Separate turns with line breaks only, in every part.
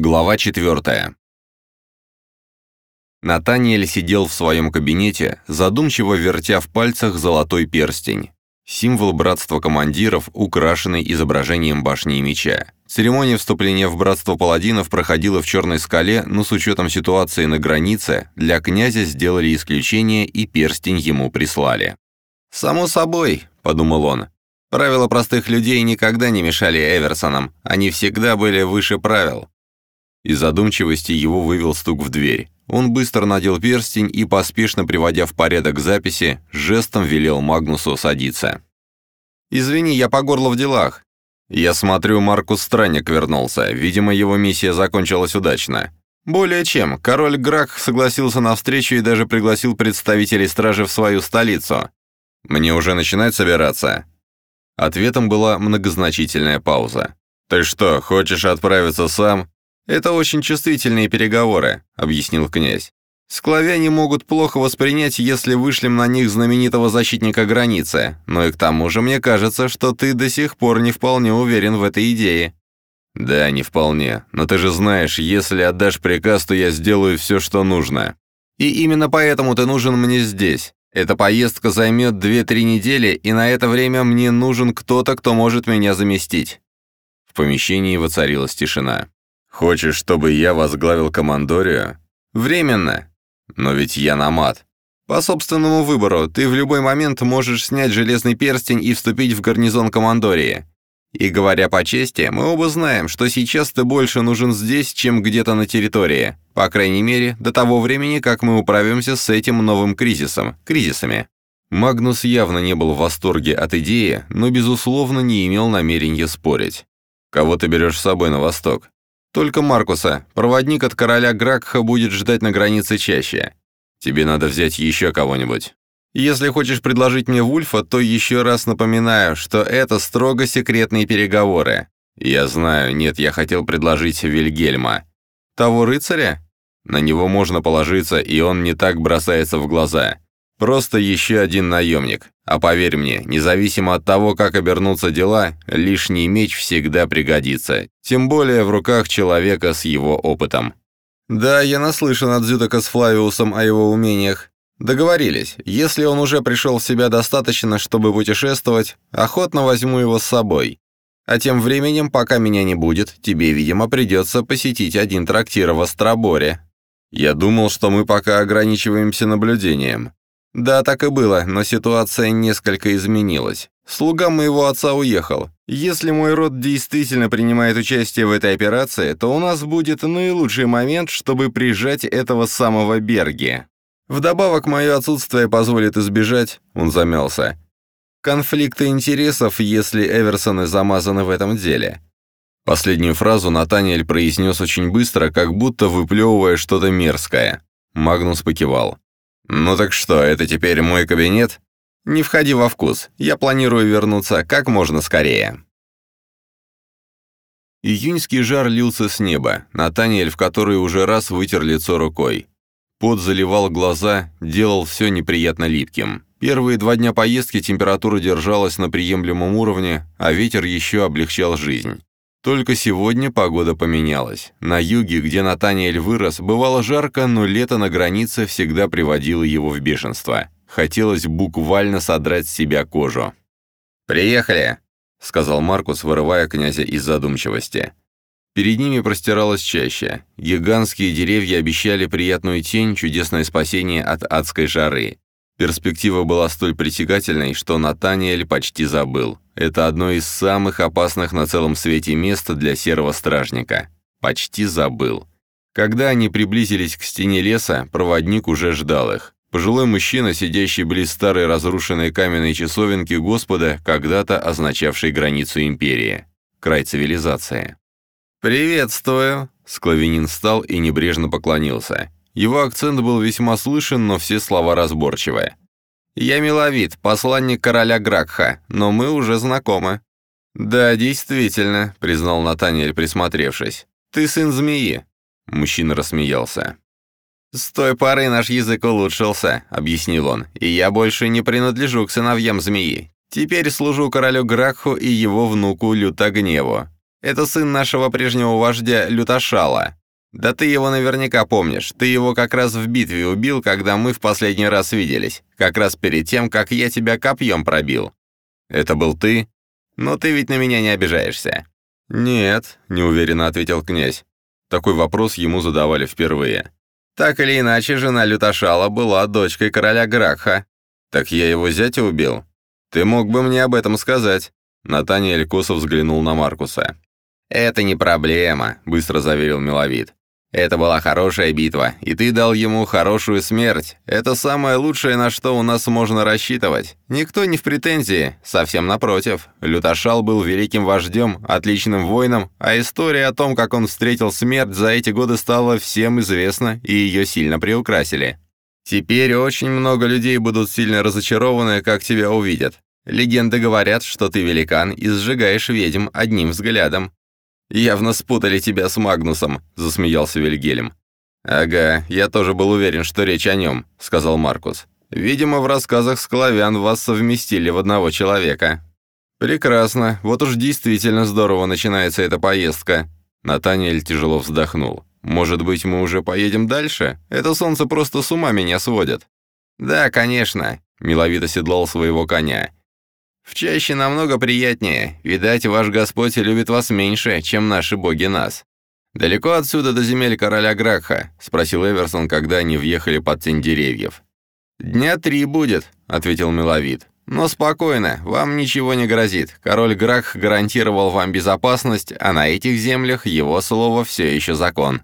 Глава 4. Натаниэль сидел в своем кабинете, задумчиво вертя в пальцах золотой перстень. Символ братства командиров, украшенный изображением башни и меча. Церемония вступления в братство паладинов проходила в Черной скале, но с учетом ситуации на границе, для князя сделали исключение и перстень ему прислали. «Само собой», — подумал он, — «правила простых людей никогда не мешали Эверсонам, они всегда были выше правил». Из задумчивости его вывел стук в дверь. Он быстро надел перстень и, поспешно приводя в порядок записи, жестом велел Магнусу садиться. «Извини, я по горло в делах. Я смотрю, Маркус Странник вернулся. Видимо, его миссия закончилась удачно. Более чем, король Грак согласился на встречу и даже пригласил представителей стражи в свою столицу. Мне уже начинать собираться?» Ответом была многозначительная пауза. «Ты что, хочешь отправиться сам?» «Это очень чувствительные переговоры», — объяснил князь. «Склавяне могут плохо воспринять, если вышлем на них знаменитого защитника границы, но и к тому же мне кажется, что ты до сих пор не вполне уверен в этой идее». «Да, не вполне. Но ты же знаешь, если отдашь приказ, то я сделаю все, что нужно. И именно поэтому ты нужен мне здесь. Эта поездка займет 2-3 недели, и на это время мне нужен кто-то, кто может меня заместить». В помещении воцарилась тишина. Хочешь, чтобы я возглавил командорию? Временно. Но ведь я намат. По собственному выбору, ты в любой момент можешь снять железный перстень и вступить в гарнизон командории. И говоря по чести, мы оба знаем, что сейчас ты больше нужен здесь, чем где-то на территории. По крайней мере, до того времени, как мы управимся с этим новым кризисом, кризисами. Магнус явно не был в восторге от идеи, но, безусловно, не имел намерения спорить. «Кого ты берешь с собой на восток?» Только Маркуса. Проводник от короля Гракха будет ждать на границе чаще. Тебе надо взять еще кого-нибудь. Если хочешь предложить мне Вульфа, то еще раз напоминаю, что это строго секретные переговоры. Я знаю, нет, я хотел предложить Вильгельма. Того рыцаря? На него можно положиться, и он не так бросается в глаза. Просто еще один наемник. А поверь мне, независимо от того, как обернутся дела, лишний меч всегда пригодится. Тем более в руках человека с его опытом. Да, я наслышан от Зютака с Флавиусом о его умениях. Договорились. Если он уже пришел в себя достаточно, чтобы путешествовать, охотно возьму его с собой. А тем временем, пока меня не будет, тебе, видимо, придется посетить один трактир в Остроборе. Я думал, что мы пока ограничиваемся наблюдением. Да, так и было, но ситуация несколько изменилась. Слуга моего отца уехал. Если мой род действительно принимает участие в этой операции, то у нас будет наилучший момент, чтобы прижать этого самого Берги. Вдобавок, мое отсутствие позволит избежать, он замялся, конфликта интересов, если Эверсоны замазаны в этом деле. Последнюю фразу Натаниэль произнес очень быстро, как будто выплевывая что-то мерзкое. Магнус покивал. «Ну так что, это теперь мой кабинет?» «Не входи во вкус. Я планирую вернуться как можно скорее». Июньский жар лился с неба, Натаниэль в который уже раз вытер лицо рукой. Пот заливал глаза, делал все неприятно липким. Первые два дня поездки температура держалась на приемлемом уровне, а ветер еще облегчал жизнь. Только сегодня погода поменялась. На юге, где Натаниэль вырос, бывало жарко, но лето на границе всегда приводило его в бешенство. Хотелось буквально содрать с себя кожу. «Приехали!» — сказал Маркус, вырывая князя из задумчивости. Перед ними простиралась чаще. Гигантские деревья обещали приятную тень, чудесное спасение от адской жары. Перспектива была столь притягательной, что Натаниэль почти забыл. Это одно из самых опасных на целом свете мест для серого стражника. Почти забыл. Когда они приблизились к стене леса, проводник уже ждал их. Пожилой мужчина, сидящий близ старой разрушенной каменной часовенки Господа, когда-то означавшей границу империи. Край цивилизации. «Приветствую!» Склавинин встал и небрежно поклонился. Его акцент был весьма слышен, но все слова разборчивые. «Я миловид, посланник короля Гракха, но мы уже знакомы». «Да, действительно», — признал Натаниэль, присмотревшись. «Ты сын змеи». Мужчина рассмеялся. «С той поры наш язык улучшился», — объяснил он, «и я больше не принадлежу к сыновьям змеи. Теперь служу королю Гракху и его внуку Лютогневу. Это сын нашего прежнего вождя Люташала. Да ты его наверняка помнишь. Ты его как раз в битве убил, когда мы в последний раз виделись. Как раз перед тем, как я тебя копьем пробил. Это был ты? Но ты ведь на меня не обижаешься. Нет, неуверенно ответил князь. Такой вопрос ему задавали впервые. Так или иначе, жена Люташала была дочкой короля Гракха. Так я его зятя убил? Ты мог бы мне об этом сказать. Натаниэль косо взглянул на Маркуса. «Это не проблема», — быстро заверил Миловид. Это была хорошая битва, и ты дал ему хорошую смерть. Это самое лучшее, на что у нас можно рассчитывать. Никто не в претензии, совсем напротив. Люташал был великим вождем, отличным воином, а история о том, как он встретил смерть, за эти годы стала всем известна, и ее сильно приукрасили. Теперь очень много людей будут сильно разочарованы, как тебя увидят. Легенды говорят, что ты великан и сжигаешь ведьм одним взглядом. «Явно спутали тебя с Магнусом», — засмеялся Вильгельм. «Ага, я тоже был уверен, что речь о нем», — сказал Маркус. «Видимо, в рассказах склавян вас совместили в одного человека». «Прекрасно. Вот уж действительно здорово начинается эта поездка». Натаниэль тяжело вздохнул. «Может быть, мы уже поедем дальше? Это солнце просто с ума меня сводит». «Да, конечно», — миловито седлал своего коня. В чаще намного приятнее. Видать, ваш Господь любит вас меньше, чем наши боги нас. Далеко отсюда до земель короля Гракха, спросил Эверсон, когда они въехали под тень деревьев. Дня три будет, ответил Миловид. Но спокойно, вам ничего не грозит. Король Гракх гарантировал вам безопасность, а на этих землях его слово все еще закон.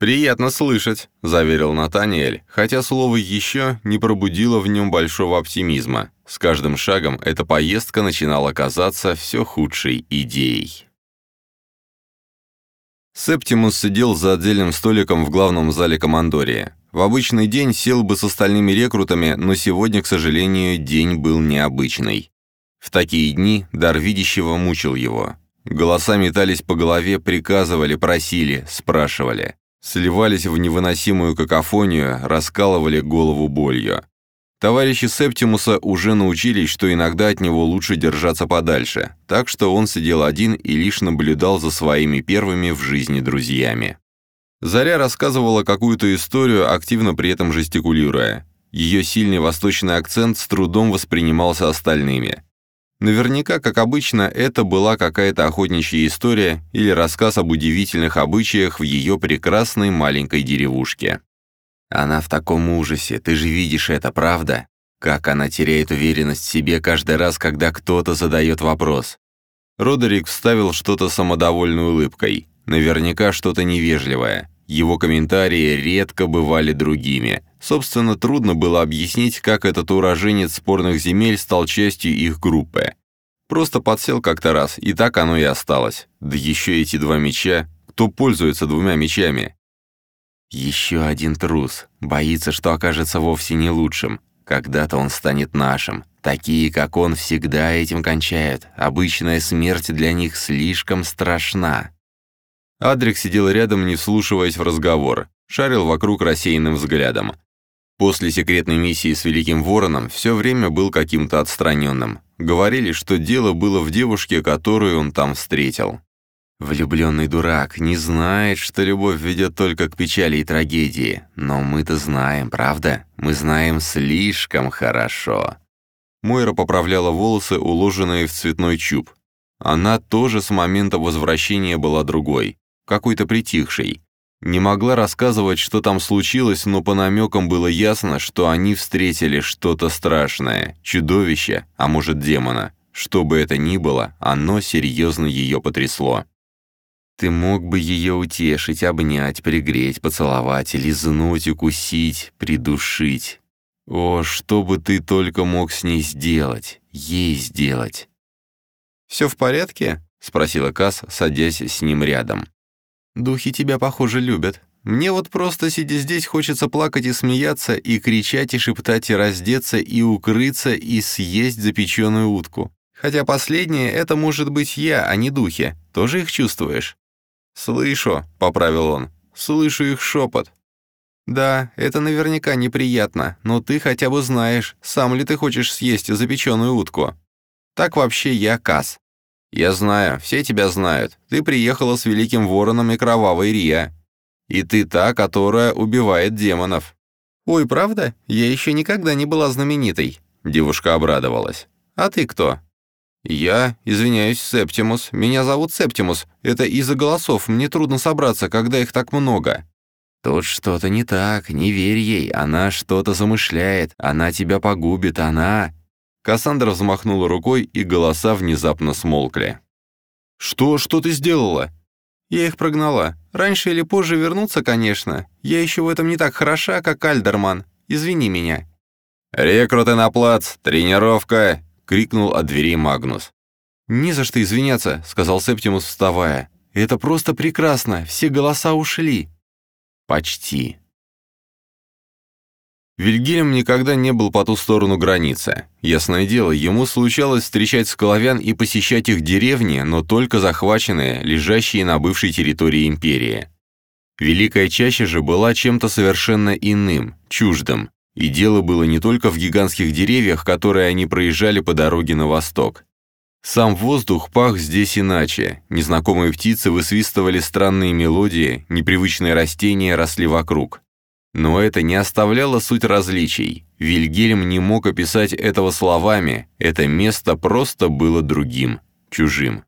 «Приятно слышать», — заверил Натаниэль, хотя слово «еще» не пробудило в нем большого оптимизма. С каждым шагом эта поездка начинала казаться все худшей идеей. Септимус сидел за отдельным столиком в главном зале командория. В обычный день сел бы с остальными рекрутами, но сегодня, к сожалению, день был необычный. В такие дни дар видящего мучил его. Голоса метались по голове, приказывали, просили, спрашивали сливались в невыносимую какофонию, раскалывали голову болью. Товарищи Септимуса уже научились, что иногда от него лучше держаться подальше, так что он сидел один и лишь наблюдал за своими первыми в жизни друзьями. Заря рассказывала какую-то историю, активно при этом жестикулируя. Ее сильный восточный акцент с трудом воспринимался остальными. Наверняка, как обычно, это была какая-то охотничья история или рассказ об удивительных обычаях в ее прекрасной маленькой деревушке. Она в таком ужасе, ты же видишь это, правда? Как она теряет уверенность в себе каждый раз, когда кто-то задает вопрос. Родерик вставил что-то самодовольной улыбкой. Наверняка что-то невежливое. Его комментарии редко бывали другими. Собственно, трудно было объяснить, как этот уроженец спорных земель стал частью их группы. Просто подсел как-то раз, и так оно и осталось. Да еще эти два меча. Кто пользуется двумя мечами? Еще один трус. Боится, что окажется вовсе не лучшим. Когда-то он станет нашим. Такие, как он, всегда этим кончают. Обычная смерть для них слишком страшна. Адрик сидел рядом, не вслушиваясь в разговор, шарил вокруг рассеянным взглядом. После секретной миссии с Великим Вороном все время был каким-то отстраненным. Говорили, что дело было в девушке, которую он там встретил. Влюбленный дурак не знает, что любовь ведет только к печали и трагедии. Но мы-то знаем, правда? Мы знаем слишком хорошо. Мойра поправляла волосы, уложенные в цветной чуб. Она тоже с момента возвращения была другой какой-то притихшей. Не могла рассказывать, что там случилось, но по намекам было ясно, что они встретили что-то страшное, чудовище, а может демона. Что бы это ни было, оно серьезно ее потрясло. Ты мог бы ее утешить, обнять, пригреть, поцеловать, лизнуть, укусить, придушить. О, что бы ты только мог с ней сделать, ей сделать. «Все в порядке?» — спросила Касс, садясь с ним рядом. Духи тебя, похоже, любят. Мне вот просто, сидя здесь, хочется плакать и смеяться, и кричать, и шептать, и раздеться, и укрыться, и съесть запеченную утку. Хотя последнее — это может быть я, а не духи. Тоже их чувствуешь?» «Слышу», — поправил он. «Слышу их шепот». «Да, это наверняка неприятно, но ты хотя бы знаешь, сам ли ты хочешь съесть запеченную утку. Так вообще я Кас. «Я знаю, все тебя знают. Ты приехала с Великим Вороном и Кровавой Рия. И ты та, которая убивает демонов». «Ой, правда? Я еще никогда не была знаменитой», — девушка обрадовалась. «А ты кто?» «Я, извиняюсь, Септимус. Меня зовут Септимус. Это из-за голосов. Мне трудно собраться, когда их так много». «Тут что-то не так, не верь ей, она что-то замышляет, она тебя погубит, она...» Кассандра взмахнула рукой, и голоса внезапно смолкли. «Что, что ты сделала?» «Я их прогнала. Раньше или позже вернуться, конечно. Я еще в этом не так хороша, как Альдерман. Извини меня». «Рекруты на плац! Тренировка!» — крикнул от дверей Магнус. «Не за что извиняться», — сказал Септимус, вставая. «Это просто прекрасно, все голоса ушли». Почти. Вильгельм никогда не был по ту сторону границы. Ясное дело, ему случалось встречать скаловян и посещать их деревни, но только захваченные, лежащие на бывшей территории империи. Великая чаща же была чем-то совершенно иным, чуждым, и дело было не только в гигантских деревьях, которые они проезжали по дороге на восток. Сам воздух пах здесь иначе. Незнакомые птицы высвистывали странные мелодии, непривычные растения росли вокруг. Но это не оставляло суть различий. Вильгельм не мог описать этого словами, это место просто было другим, чужим.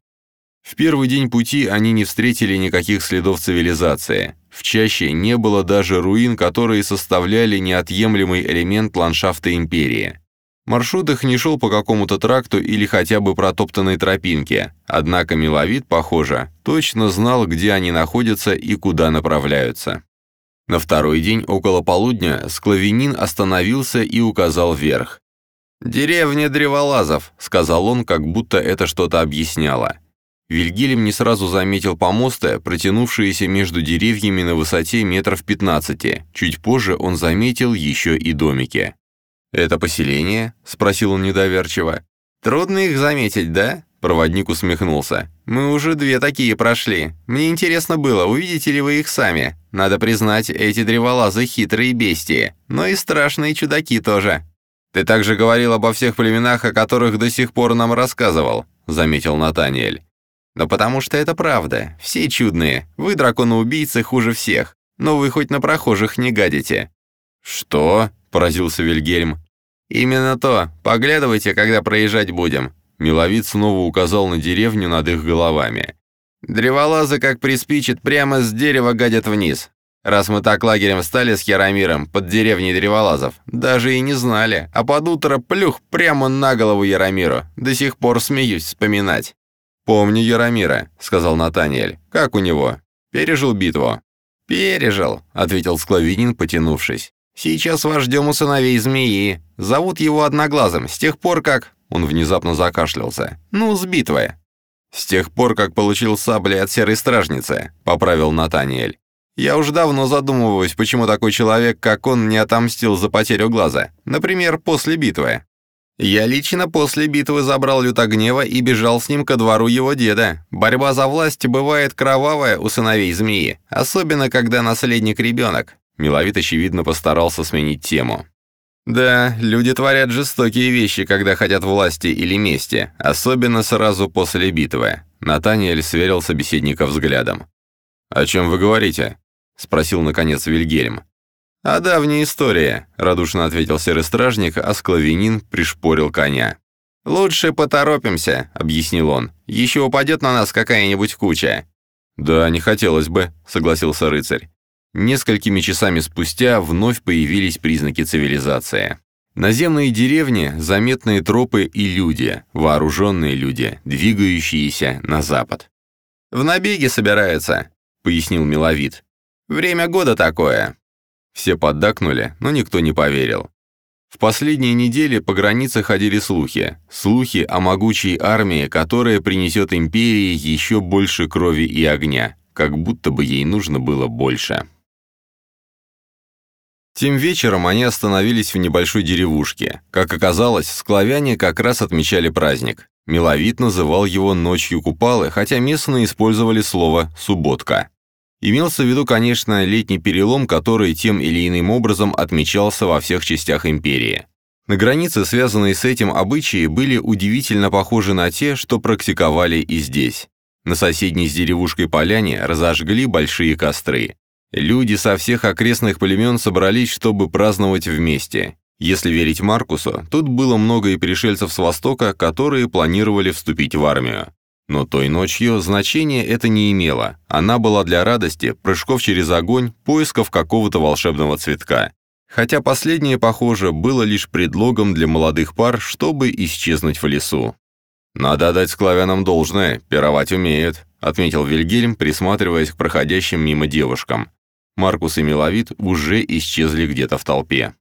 В первый день пути они не встретили никаких следов цивилизации. В чаще не было даже руин, которые составляли неотъемлемый элемент ландшафта империи. Маршрут их не шел по какому-то тракту или хотя бы протоптанной тропинке, однако Миловид, похоже, точно знал, где они находятся и куда направляются. На второй день около полудня Склавинин остановился и указал вверх. «Деревня Древолазов», — сказал он, как будто это что-то объясняло. Вильгельм не сразу заметил помосты, протянувшиеся между деревьями на высоте метров 15. Чуть позже он заметил еще и домики. «Это поселение?» — спросил он недоверчиво. «Трудно их заметить, да?» Проводник усмехнулся. «Мы уже две такие прошли. Мне интересно было, увидите ли вы их сами. Надо признать, эти древолазы хитрые бестии, но и страшные чудаки тоже». «Ты также говорил обо всех племенах, о которых до сих пор нам рассказывал», — заметил Натаниэль. «Но потому что это правда. Все чудные. Вы, драконоубийцы, хуже всех. Но вы хоть на прохожих не гадите». «Что?» — поразился Вильгельм. «Именно то. Поглядывайте, когда проезжать будем». Миловид снова указал на деревню над их головами. «Древолазы, как приспичит, прямо с дерева гадят вниз. Раз мы так лагерем стали с Яромиром под деревней Древолазов, даже и не знали, а под утро плюх прямо на голову Яромиру. До сих пор смеюсь вспоминать». «Помню Яромира», — сказал Натаниэль. «Как у него? Пережил битву?» «Пережил», — ответил Склавинин, потянувшись. Сейчас вождем у сыновей змеи. Зовут его Одноглазым, с тех пор как...» Он внезапно закашлялся. «Ну, с битвы». «С тех пор, как получил сабли от серой стражницы», — поправил Натаниэль. «Я уже давно задумываюсь, почему такой человек, как он, не отомстил за потерю глаза. Например, после битвы. Я лично после битвы забрал люта гнева и бежал с ним ко двору его деда. Борьба за власть бывает кровавая у сыновей змеи, особенно когда наследник ребенок. Миловид, очевидно, постарался сменить тему. «Да, люди творят жестокие вещи, когда хотят власти или мести, особенно сразу после битвы», Натаниэль сверил собеседника взглядом. «О чем вы говорите?» — спросил, наконец, Вильгельм. «О давней истории», — радушно ответил серый стражник, а склавинин пришпорил коня. «Лучше поторопимся», — объяснил он. «Еще упадет на нас какая-нибудь куча». «Да, не хотелось бы», — согласился рыцарь. Несколькими часами спустя вновь появились признаки цивилизации. Наземные деревни, заметные тропы и люди, вооруженные люди, двигающиеся на запад. «В набеге собираются», — пояснил Миловид. «Время года такое». Все поддакнули, но никто не поверил. В последние недели по границе ходили слухи. Слухи о могучей армии, которая принесет империи еще больше крови и огня, как будто бы ей нужно было больше. Тем вечером они остановились в небольшой деревушке. Как оказалось, склавяне как раз отмечали праздник. Миловид называл его «ночью Купалы», хотя местные использовали слово «субботка». Имелся в виду, конечно, летний перелом, который тем или иным образом отмечался во всех частях империи. На границе, связанные с этим обычаи, были удивительно похожи на те, что практиковали и здесь. На соседней с деревушкой поляне разожгли большие костры. Люди со всех окрестных племен собрались, чтобы праздновать вместе. Если верить Маркусу, тут было много и пришельцев с Востока, которые планировали вступить в армию. Но той ночью значения это не имело. Она была для радости, прыжков через огонь, поисков какого-то волшебного цветка. Хотя последнее, похоже, было лишь предлогом для молодых пар, чтобы исчезнуть в лесу. «Надо отдать склавянам должное, пировать умеют», отметил Вильгельм, присматриваясь к проходящим мимо девушкам. Маркус и Миловид уже исчезли где-то в толпе.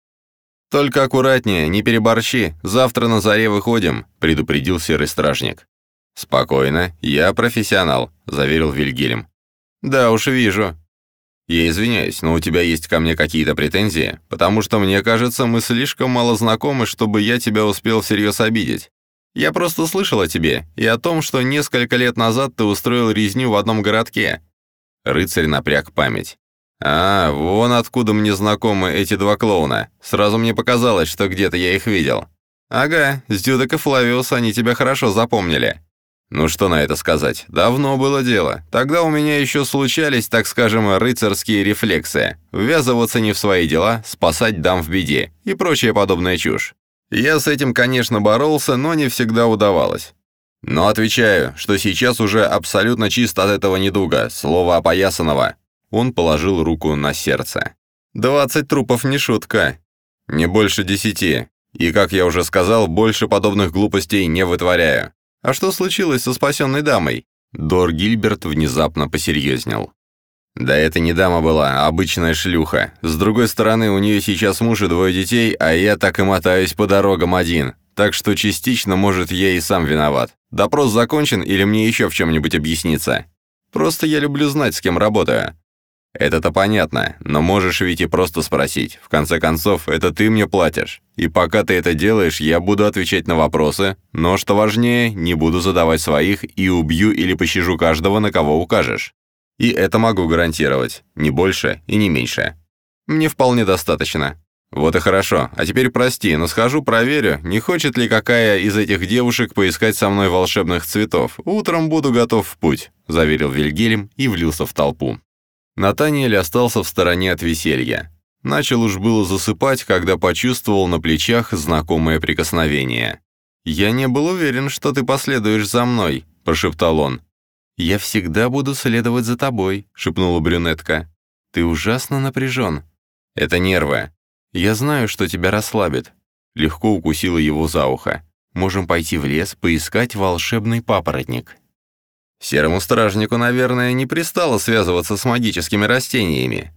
«Только аккуратнее, не переборщи, завтра на заре выходим», предупредил серый стражник. «Спокойно, я профессионал», — заверил Вильгельм. «Да уж вижу». «Я извиняюсь, но у тебя есть ко мне какие-то претензии, потому что мне кажется, мы слишком мало знакомы, чтобы я тебя успел всерьез обидеть. Я просто слышал о тебе и о том, что несколько лет назад ты устроил резню в одном городке». Рыцарь напряг память. «А, вон откуда мне знакомы эти два клоуна. Сразу мне показалось, что где-то я их видел». «Ага, с Дюдек и Флавиус они тебя хорошо запомнили». Ну что на это сказать? Давно было дело. Тогда у меня еще случались, так скажем, рыцарские рефлексы. Ввязываться не в свои дела, спасать дам в беде и прочая подобная чушь. Я с этим, конечно, боролся, но не всегда удавалось. Но отвечаю, что сейчас уже абсолютно чист от этого недуга, слово опоясанного. Он положил руку на сердце. «Двадцать трупов не шутка. Не больше десяти. И, как я уже сказал, больше подобных глупостей не вытворяю. А что случилось со спасенной дамой?» Дор Гильберт внезапно посерьезнел. «Да это не дама была, а обычная шлюха. С другой стороны, у нее сейчас муж и двое детей, а я так и мотаюсь по дорогам один. Так что частично, может, я и сам виноват. Допрос закончен или мне еще в чем-нибудь объясниться? Просто я люблю знать, с кем работаю. Это-то понятно, но можешь ведь и просто спросить. В конце концов, это ты мне платишь. И пока ты это делаешь, я буду отвечать на вопросы, но, что важнее, не буду задавать своих и убью или пощажу каждого, на кого укажешь. И это могу гарантировать. Не больше и не меньше. Мне вполне достаточно. Вот и хорошо. А теперь прости, но схожу проверю, не хочет ли какая из этих девушек поискать со мной волшебных цветов. Утром буду готов в путь», — заверил Вильгельм и влился в толпу. Натаниэль остался в стороне от веселья. Начал уж было засыпать, когда почувствовал на плечах знакомое прикосновение. «Я не был уверен, что ты последуешь за мной», — прошептал он. «Я всегда буду следовать за тобой», — шепнула брюнетка. «Ты ужасно напряжен». «Это нервы. Я знаю, что тебя расслабит». Легко укусила его за ухо. «Можем пойти в лес, поискать волшебный папоротник». Серому стражнику, наверное, не пристало связываться с магическими растениями.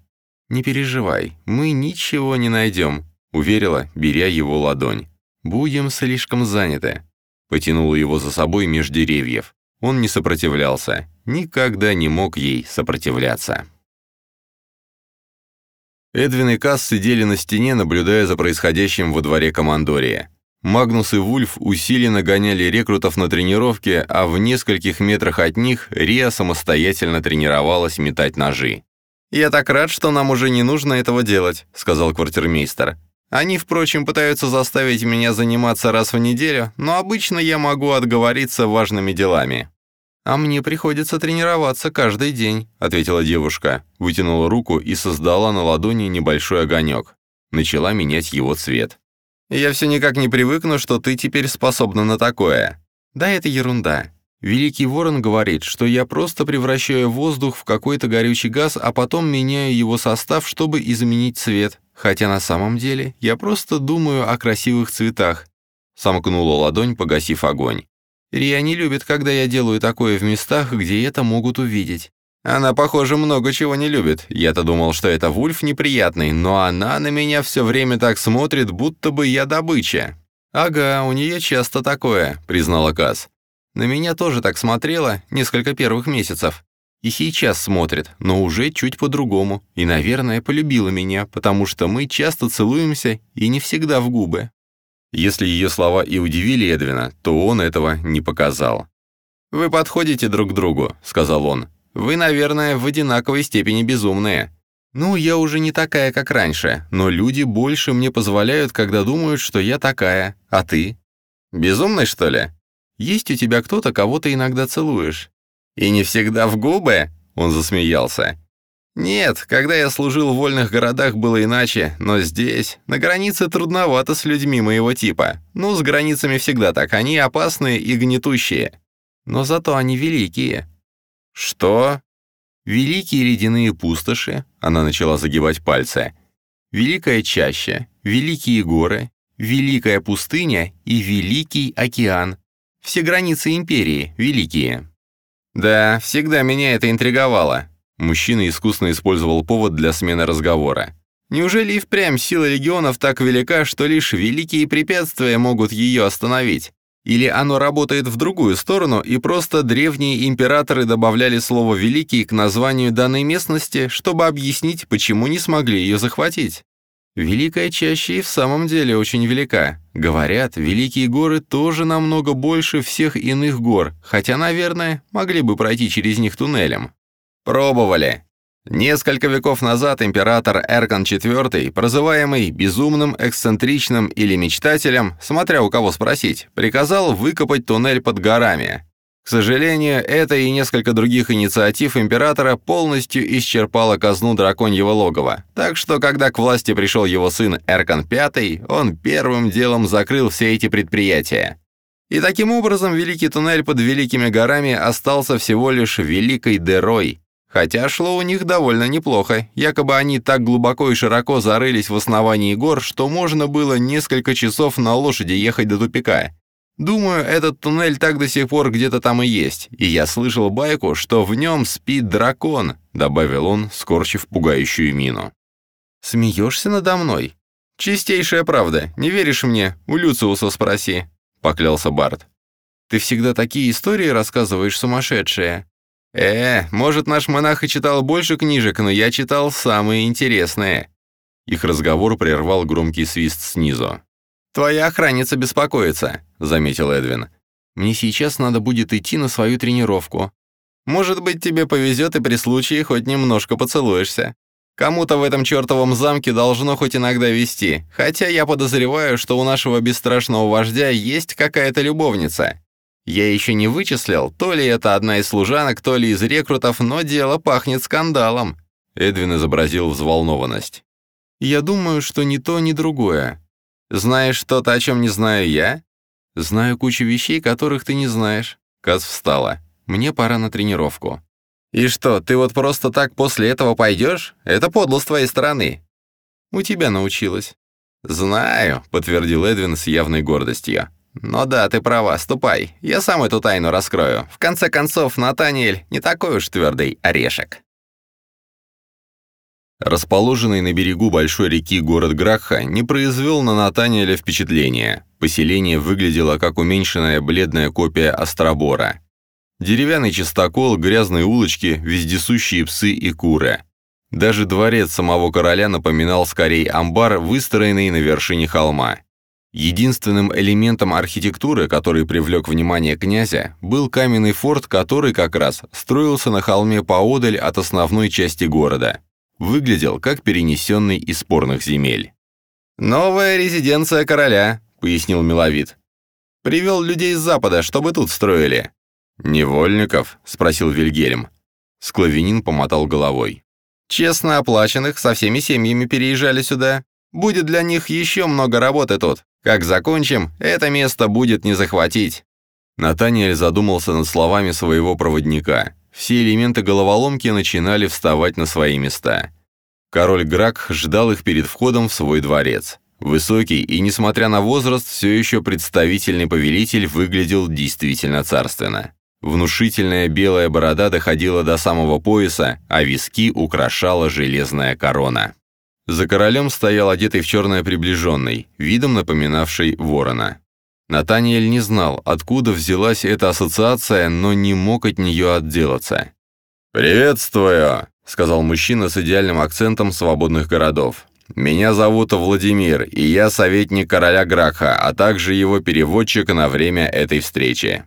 «Не переживай, мы ничего не найдем», — уверила, беря его ладонь. «Будем слишком заняты». Потянула его за собой меж деревьев. Он не сопротивлялся, никогда не мог ей сопротивляться. Эдвин и Касс сидели на стене, наблюдая за происходящим во дворе командория. Магнус и Вульф усиленно гоняли рекрутов на тренировке, а в нескольких метрах от них Риа самостоятельно тренировалась метать ножи. «Я так рад, что нам уже не нужно этого делать», — сказал квартирмейстер. «Они, впрочем, пытаются заставить меня заниматься раз в неделю, но обычно я могу отговориться важными делами». «А мне приходится тренироваться каждый день», — ответила девушка, вытянула руку и создала на ладони небольшой огонек. Начала менять его цвет. Я все никак не привыкну, что ты теперь способна на такое. Да, это ерунда. Великий Ворон говорит, что я просто превращаю воздух в какой-то горючий газ, а потом меняю его состав, чтобы изменить цвет. Хотя на самом деле я просто думаю о красивых цветах. Сомкнула ладонь, погасив огонь. Рия не любит, когда я делаю такое в местах, где это могут увидеть. Она, похоже, много чего не любит. Я-то думал, что это Вульф неприятный, но она на меня все время так смотрит, будто бы я добыча. «Ага, у нее часто такое», — признала Каз. «На меня тоже так смотрела несколько первых месяцев. И сейчас смотрит, но уже чуть по-другому. И, наверное, полюбила меня, потому что мы часто целуемся и не всегда в губы». Если ее слова и удивили Эдвина, то он этого не показал. «Вы подходите друг к другу», — сказал он. Вы, наверное, в одинаковой степени безумные. «Ну, я уже не такая, как раньше, но люди больше мне позволяют, когда думают, что я такая. А ты? Безумный, что ли? Есть у тебя кто-то, кого ты иногда целуешь?» «И не всегда в губы?» — он засмеялся. «Нет, когда я служил в вольных городах, было иначе, но здесь, на границе, трудновато с людьми моего типа. Ну, с границами всегда так, они опасные и гнетущие. Но зато они великие». «Что?» «Великие ледяные пустоши», — она начала загибать пальцы, «Великая чаща, великие горы, великая пустыня и великий океан. Все границы империи великие». «Да, всегда меня это интриговало», Мужчина искусно использовал повод для смены разговора. Неужели и впрямь сила легионов так велика, что лишь великие препятствия могут ее остановить? Или оно работает в другую сторону, и просто древние императоры добавляли слово «великий» к названию данной местности, чтобы объяснить, почему не смогли ее захватить? Великая чаще и в самом деле очень велика. Говорят, великие горы тоже намного больше всех иных гор, хотя, наверное, могли бы пройти через них туннелем. Пробовали. Несколько веков назад император Эркон IV, прозываемый безумным, эксцентричным или мечтателем, смотря у кого спросить, приказал выкопать туннель под горами. К сожалению, это и несколько других инициатив императора полностью исчерпало казну драконьего логова. Так что, когда к власти пришел его сын Эркон V, он первым делом закрыл все эти предприятия. И таким образом Великий туннель под Великими горами остался всего лишь Великой дырой, Хотя шло у них довольно неплохо, якобы они так глубоко и широко зарылись в основании гор, что можно было несколько часов на лошади ехать до тупика. Думаю, этот туннель так до сих пор где-то там и есть, и я слышал байку, что в нем спит дракон», — добавил он, скорчив пугающую мину. «Смеешься надо мной?» «Чистейшая правда. Не веришь мне? У Люциуса спроси», — поклялся Барт. «Ты всегда такие истории рассказываешь сумасшедшие. «Э, может, наш монах и читал больше книжек, но я читал самые интересные». Их разговор прервал громкий свист снизу. «Твоя охранница беспокоится», — заметил Эдвин. «Мне сейчас надо будет идти на свою тренировку. Может быть, тебе повезет и при случае хоть немножко поцелуешься. Кому-то в этом чертовом замке должно хоть иногда вести, хотя я подозреваю, что у нашего бесстрашного вождя есть какая-то любовница. Я еще не вычислил, то ли это одна из служанок, то ли из рекрутов, но дело пахнет скандалом». Эдвин изобразил взволнованность. «Я думаю, что ни то, ни другое. Знаешь что-то, о чем не знаю я?» «Знаю кучу вещей, которых ты не знаешь». Каз встала. «Мне пора на тренировку». «И что, ты вот просто так после этого пойдешь? Это подло с твоей стороны». «У тебя научилась». «Знаю», — подтвердил Эдвин с явной гордостью. «Ну да, ты права, ступай. Я сам эту тайну раскрою. В конце концов, Натаниэль не такой уж твердый орешек». Расположенный на берегу большой реки город Гракха не произвел на Натаниэля впечатления. Поселение выглядело как уменьшенная бледная копия Остробора. Деревянный чистокол, грязные улочки, вездесущие псы и куры. Даже дворец самого короля напоминал скорее амбар, выстроенный на вершине холма. Единственным элементом архитектуры, который привлек внимание князя, был каменный форт, который как раз строился на холме поодаль от основной части города. Выглядел как перенесенный из спорных земель. «Новая резиденция короля», — пояснил Миловид. «Привел людей с запада, чтобы тут строили». «Невольников?» — спросил Вильгельм. Склавинин помотал головой. «Честно оплаченных, со всеми семьями переезжали сюда. Будет для них еще много работы тут. Как закончим, это место будет не захватить». Натаниэль задумался над словами своего проводника. Все элементы головоломки начинали вставать на свои места. Король Грак ждал их перед входом в свой дворец. Высокий и, несмотря на возраст, все еще представительный повелитель выглядел действительно царственно. Внушительная белая борода доходила до самого пояса, а виски украшала железная корона. За королем стоял одетый в черное приближенный, видом напоминавший ворона. Натаниэль не знал, откуда взялась эта ассоциация, но не мог от нее отделаться. «Приветствую», — сказал мужчина с идеальным акцентом свободных городов. «Меня зовут Владимир, и я советник короля Граха, а также его переводчик на время этой встречи».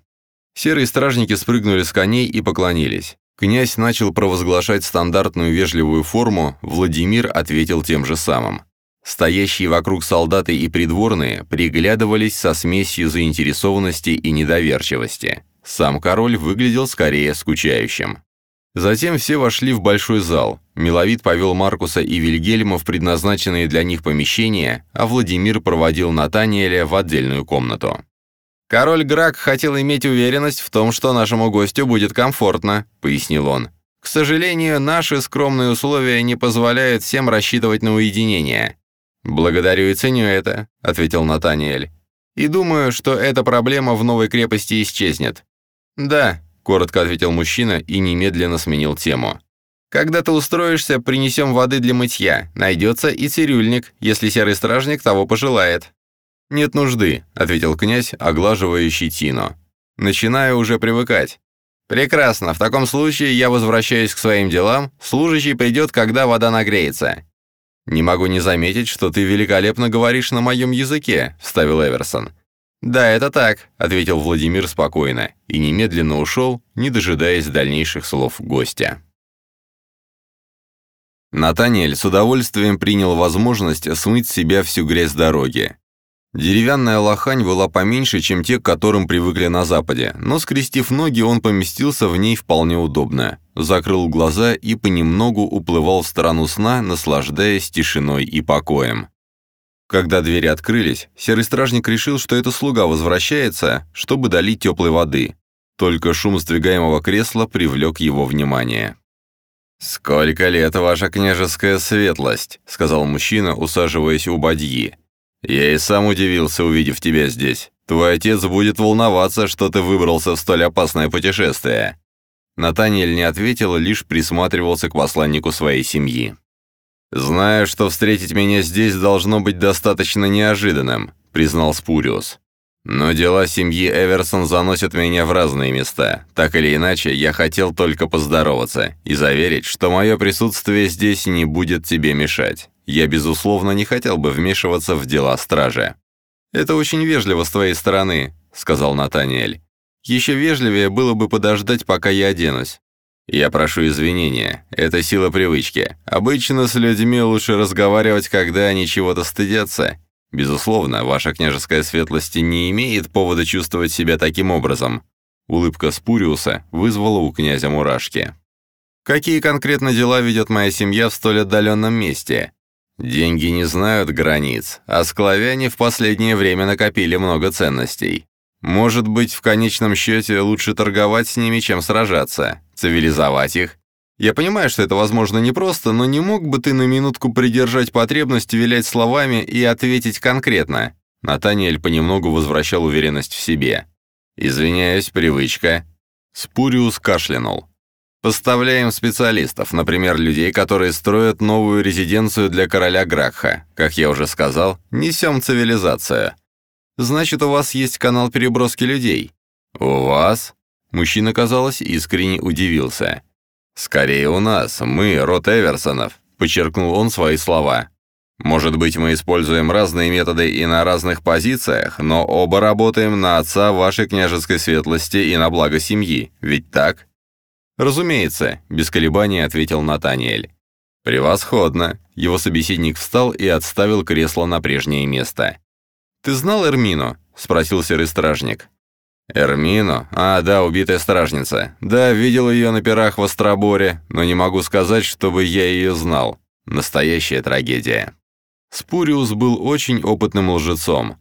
Серые стражники спрыгнули с коней и поклонились. Князь начал провозглашать стандартную вежливую форму, Владимир ответил тем же самым. Стоящие вокруг солдаты и придворные приглядывались со смесью заинтересованности и недоверчивости. Сам король выглядел скорее скучающим. Затем все вошли в большой зал. Миловид повел Маркуса и Вильгельма в предназначенные для них помещения, а Владимир проводил Натаниэля в отдельную комнату. «Король Грак хотел иметь уверенность в том, что нашему гостю будет комфортно», — пояснил он. «К сожалению, наши скромные условия не позволяют всем рассчитывать на уединение». «Благодарю и ценю это», — ответил Натаниэль. «И думаю, что эта проблема в новой крепости исчезнет». «Да», — коротко ответил мужчина и немедленно сменил тему. «Когда ты устроишься, принесем воды для мытья. Найдется и цирюльник, если серый стражник того пожелает». «Нет нужды», — ответил князь, оглаживая щетину. «Начинаю уже привыкать». «Прекрасно. В таком случае я возвращаюсь к своим делам. Служащий придет, когда вода нагреется». «Не могу не заметить, что ты великолепно говоришь на моем языке», — вставил Эверсон. «Да, это так», — ответил Владимир спокойно и немедленно ушел, не дожидаясь дальнейших слов гостя. Натаниэль с удовольствием принял возможность смыть с себя всю грязь дороги. Деревянная лохань была поменьше, чем те, к которым привыкли на Западе, но, скрестив ноги, он поместился в ней вполне удобно. Закрыл глаза и понемногу уплывал в сторону сна, наслаждаясь тишиной и покоем. Когда двери открылись, серый стражник решил, что это слуга возвращается, чтобы долить теплой воды. Только шум сдвигаемого кресла привлек его внимание. «Сколько лет, ваша княжеская светлость», — сказал мужчина, усаживаясь у бадьи. «Я и сам удивился, увидев тебя здесь. Твой отец будет волноваться, что ты выбрался в столь опасное путешествие». Натаниэль не ответил, лишь присматривался к посланнику своей семьи. «Знаю, что встретить меня здесь должно быть достаточно неожиданным», — признал Спуриус. «Но дела семьи Эверсон заносят меня в разные места. Так или иначе, я хотел только поздороваться и заверить, что мое присутствие здесь не будет тебе мешать. Я, безусловно, не хотел бы вмешиваться в дела стражи. «Это очень вежливо с твоей стороны», — сказал Натаниэль. «Еще вежливее было бы подождать, пока я оденусь». «Я прошу извинения. Это сила привычки. Обычно с людьми лучше разговаривать, когда они чего-то стыдятся. Безусловно, ваша княжеская светлость не имеет повода чувствовать себя таким образом». Улыбка Спуриуса вызвала у князя мурашки. «Какие конкретно дела ведет моя семья в столь отдаленном месте? Деньги не знают границ, а склавяне в последнее время накопили много ценностей. Может быть, в конечном счете лучше торговать с ними, чем сражаться, цивилизовать их. Я понимаю, что это, возможно, непросто, но не мог бы ты на минутку придержать потребность вилять словами и ответить конкретно?» Натаниэль понемногу возвращал уверенность в себе. «Извиняюсь, привычка». Спуриус кашлянул. Поставляем специалистов, например, людей, которые строят новую резиденцию для короля Гракха. Как я уже сказал, несем цивилизацию. Значит, у вас есть канал переброски людей? У вас? Мужчина, казалось, искренне удивился. «Скорее у нас, мы, род Эверсонов», — подчеркнул он свои слова. «Может быть, мы используем разные методы и на разных позициях, но оба работаем на отца вашей княжеской светлости и на благо семьи, ведь так?» «Разумеется», — без колебаний ответил Натаниэль. «Превосходно!» Его собеседник встал и отставил кресло на прежнее место. «Ты знал Эрмину?» — спросил серый стражник. «Эрмину? А, да, убитая стражница. Да, видел ее на пирах в Остроборе, но не могу сказать, чтобы я ее знал. Настоящая трагедия». Спуриус был очень опытным лжецом.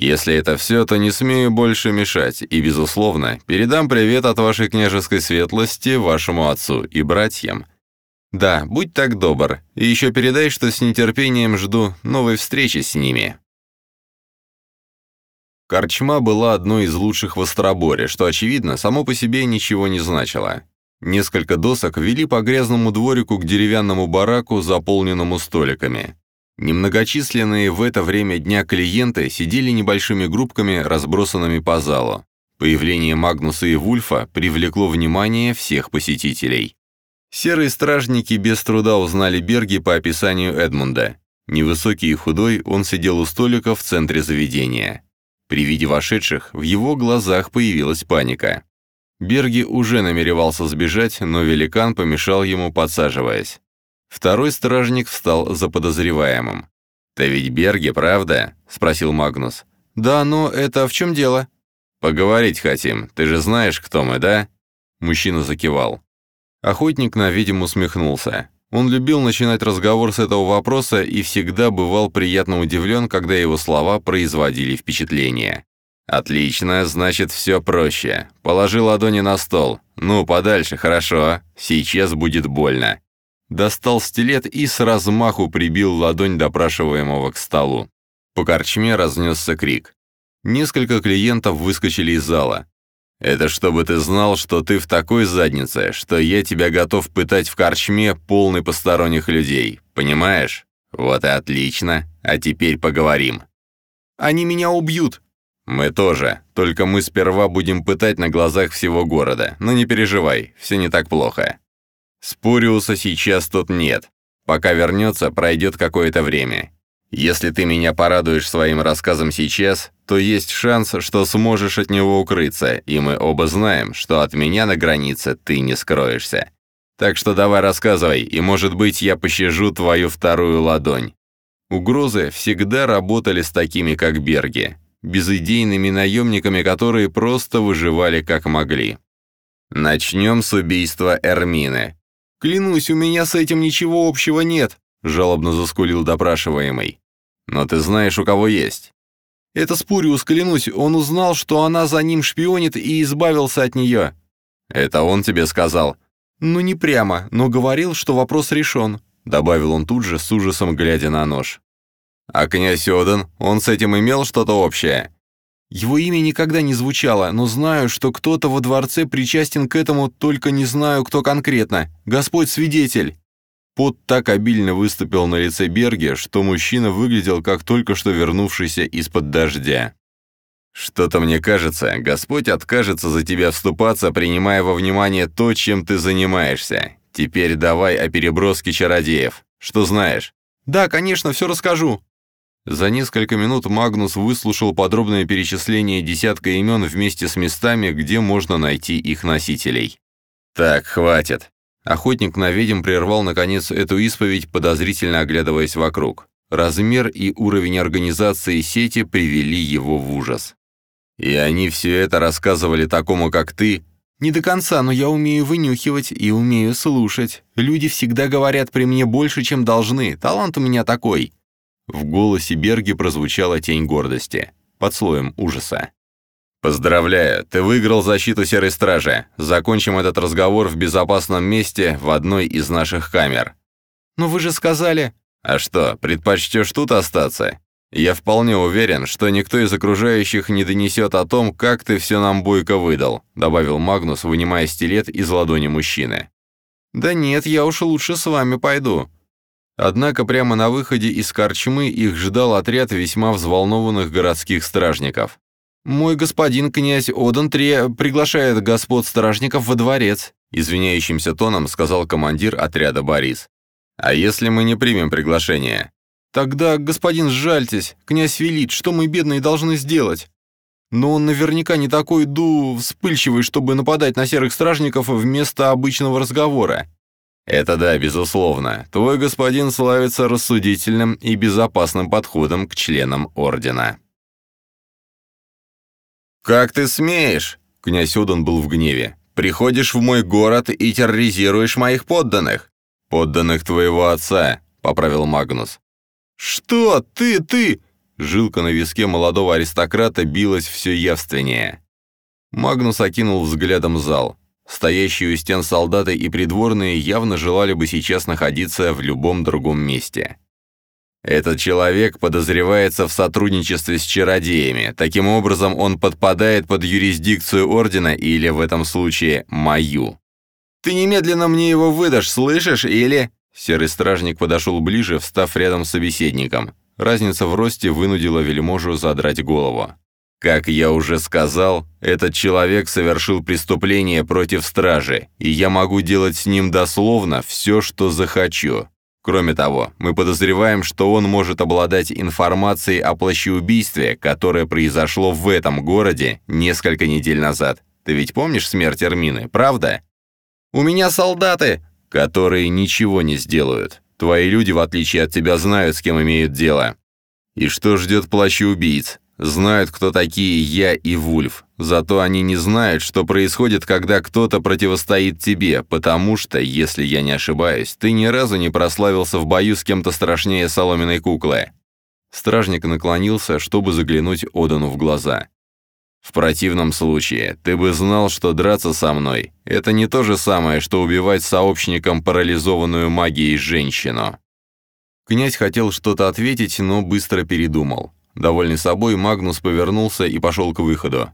Если это все, то не смею больше мешать, и, безусловно, передам привет от вашей княжеской светлости вашему отцу и братьям. Да, будь так добр, и еще передай, что с нетерпением жду новой встречи с ними. Корчма была одной из лучших в Остроборе, что, очевидно, само по себе ничего не значило. Несколько досок вели по грязному дворику к деревянному бараку, заполненному столиками. Немногочисленные в это время дня клиенты сидели небольшими группками, разбросанными по залу. Появление Магнуса и Вульфа привлекло внимание всех посетителей. Серые стражники без труда узнали Берги по описанию Эдмунда. Невысокий и худой, он сидел у столика в центре заведения. При виде вошедших в его глазах появилась паника. Берги уже намеревался сбежать, но великан помешал ему, подсаживаясь. Второй стражник встал за подозреваемым. «Ты ведь Берги, правда?» — спросил Магнус. «Да, но это в чем дело?» «Поговорить хотим. Ты же знаешь, кто мы, да?» Мужчина закивал. Охотник на ведьм усмехнулся. Он любил начинать разговор с этого вопроса и всегда бывал приятно удивлен, когда его слова производили впечатление. «Отлично, значит, все проще. Положи ладони на стол. Ну, подальше, хорошо. Сейчас будет больно». Достал стилет и с размаху прибил ладонь допрашиваемого к столу. По корчме разнесся крик. Несколько клиентов выскочили из зала. «Это чтобы ты знал, что ты в такой заднице, что я тебя готов пытать в корчме, полный посторонних людей. Понимаешь? Вот и отлично. А теперь поговорим».
«Они меня убьют»,
«Мы тоже, только мы сперва будем пытать на глазах всего города, но не переживай, все не так плохо. Спуриуса сейчас тут нет. Пока вернется, пройдет какое-то время. Если ты меня порадуешь своим рассказом сейчас, то есть шанс, что сможешь от него укрыться, и мы оба знаем, что от меня на границе ты не скроешься. Так что давай рассказывай, и, может быть, я пощажу твою вторую ладонь». Угрозы всегда работали с такими, как Берги, безыдейными наемниками, которые просто выживали как могли. Начнем с убийства Эрмины.
«Клянусь, у меня с этим ничего общего нет», — жалобно заскулил допрашиваемый.
«Но ты знаешь, у кого есть».
«Это Спуриус, клянусь, он узнал, что она за ним шпионит и избавился от нее».
«Это он тебе сказал?»
«Ну, не прямо, но говорил, что вопрос решен», — добавил он тут же, с ужасом глядя на нож.
«А князь Одан, он с этим имел что-то общее?»
Его имя никогда не звучало, но знаю, что кто-то во дворце причастен к этому, только не знаю, кто конкретно. Господь свидетель!»
Пот так обильно выступил на лице Берги, что мужчина выглядел как только что вернувшийся из-под дождя. «Что-то мне кажется, Господь откажется за тебя вступаться, принимая во внимание то, чем ты занимаешься. Теперь давай о переброске чародеев. Что знаешь?»
«Да, конечно, все расскажу»,
за несколько минут Магнус выслушал подробное перечисление десятка имен вместе с местами, где можно найти их носителей. «Так, хватит». Охотник на ведьм прервал, наконец, эту исповедь, подозрительно оглядываясь вокруг. Размер и уровень организации сети привели его в ужас. «И они все это рассказывали такому, как ты?»
«Не до конца, но я умею вынюхивать и умею слушать. Люди всегда говорят при мне больше, чем должны. Талант у меня такой».
В голосе Берги прозвучала тень гордости, под слоем ужаса. «Поздравляю, ты выиграл защиту Серой Стражи. Закончим этот разговор в безопасном месте в одной из наших камер».
«Но вы же сказали...»
«А что, предпочтешь тут остаться? Я вполне уверен, что никто из окружающих не донесет о том, как ты все нам бойко выдал», добавил Магнус, вынимая стилет из ладони мужчины.
«Да нет, я уж лучше с вами пойду.
Однако прямо на выходе из корчмы их ждал отряд весьма взволнованных городских стражников.
«Мой господин князь Одан Тре приглашает господ стражников во дворец»,
извиняющимся тоном сказал командир отряда Борис. «А если мы не примем приглашение?»
«Тогда, господин, сжальтесь, князь велит, что мы, бедные, должны сделать?» «Но он наверняка не такой ду вспыльчивый, чтобы нападать на серых стражников вместо обычного разговора.
Это да, безусловно. Твой господин славится рассудительным и безопасным подходом к членам Ордена. «Как ты смеешь?» — князь Удан был в гневе. «Приходишь в мой город и терроризируешь моих подданных». «Подданных твоего отца», — поправил Магнус.
«Что? Ты, ты?»
Жилка на виске молодого аристократа билась все явственнее. Магнус окинул взглядом зал. Стоящие у стен солдаты и придворные явно желали бы сейчас находиться в любом другом месте. Этот человек подозревается в сотрудничестве с чародеями. Таким образом, он подпадает под юрисдикцию Ордена или, в этом случае, мою.
«Ты немедленно мне его выдашь, слышишь, или...»
Серый стражник подошел ближе, встав рядом с собеседником. Разница в росте вынудила вельможу задрать голову. Как я уже сказал, этот человек совершил преступление против стражи, и я могу делать с ним дословно все, что захочу. Кроме того, мы подозреваем, что он может обладать информацией о плащеубийстве, которое произошло в этом городе несколько недель назад. Ты ведь помнишь смерть Эрмины, правда? У меня солдаты, которые ничего не сделают. Твои люди, в отличие от тебя, знают, с кем имеют дело. И что ждет плащи убийц? Знают, кто такие я и Вульф. Зато они не знают, что происходит, когда кто-то противостоит тебе, потому что, если я не ошибаюсь, ты ни разу не прославился в бою с кем-то страшнее соломенной куклы». Стражник наклонился, чтобы заглянуть Одану в глаза. «В противном случае, ты бы знал, что драться со мной — это не то же самое, что убивать сообщником парализованную магией женщину». Князь хотел что-то ответить, но быстро передумал. Довольный собой, Магнус повернулся и пошел к выходу.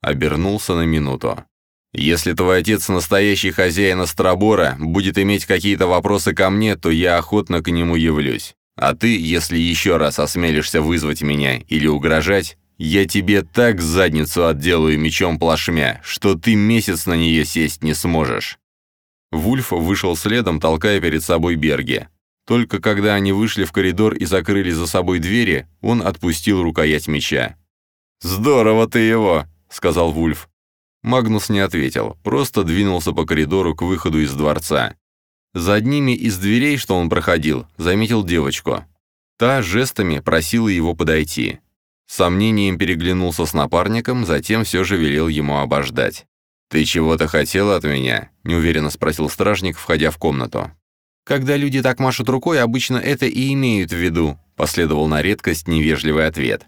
Обернулся на минуту. «Если твой отец, настоящий хозяин Астробора, будет иметь какие-то вопросы ко мне, то я охотно к нему явлюсь. А ты, если еще раз осмелишься вызвать меня или угрожать, я тебе так задницу отделаю мечом плашмя, что ты месяц на нее сесть не сможешь». Вульф вышел следом, толкая перед собой Берги. Только когда они вышли в коридор и закрыли за собой двери, он отпустил рукоять меча. «Здорово ты его!» — сказал Вульф. Магнус не ответил, просто двинулся по коридору к выходу из дворца. За одними из дверей, что он проходил, заметил девочку. Та жестами просила его подойти. сомнением переглянулся с напарником, затем все же велел ему обождать. «Ты чего-то хотел от меня?» — неуверенно спросил стражник, входя в комнату. «Когда люди так машут рукой, обычно это и имеют в виду», — последовал на редкость невежливый ответ.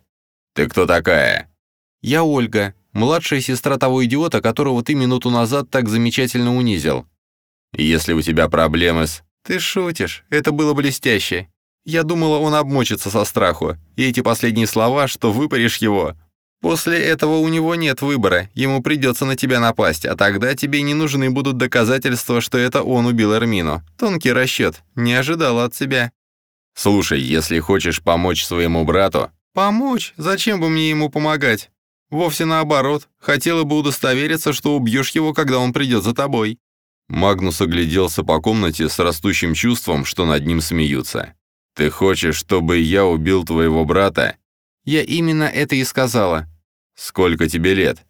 «Ты кто такая?» «Я Ольга, младшая сестра того идиота, которого ты минуту назад так замечательно унизил». «Если у тебя проблемы с...» «Ты шутишь, это было блестяще. Я думала, он обмочится со страху, и эти последние слова, что выпаришь его, После этого у него нет выбора, ему придется на тебя напасть, а тогда тебе не нужны будут доказательства, что это он убил Эрмину. Тонкий расчет, не ожидала от тебя. Слушай, если хочешь помочь своему брату... Помочь? Зачем бы мне ему помогать? Вовсе наоборот, хотела бы удостовериться, что убьешь его, когда он придет за тобой. Магнус огляделся по комнате с растущим чувством, что над ним смеются. «Ты хочешь, чтобы я убил твоего брата?» «Я именно это и сказала». «Сколько тебе лет?»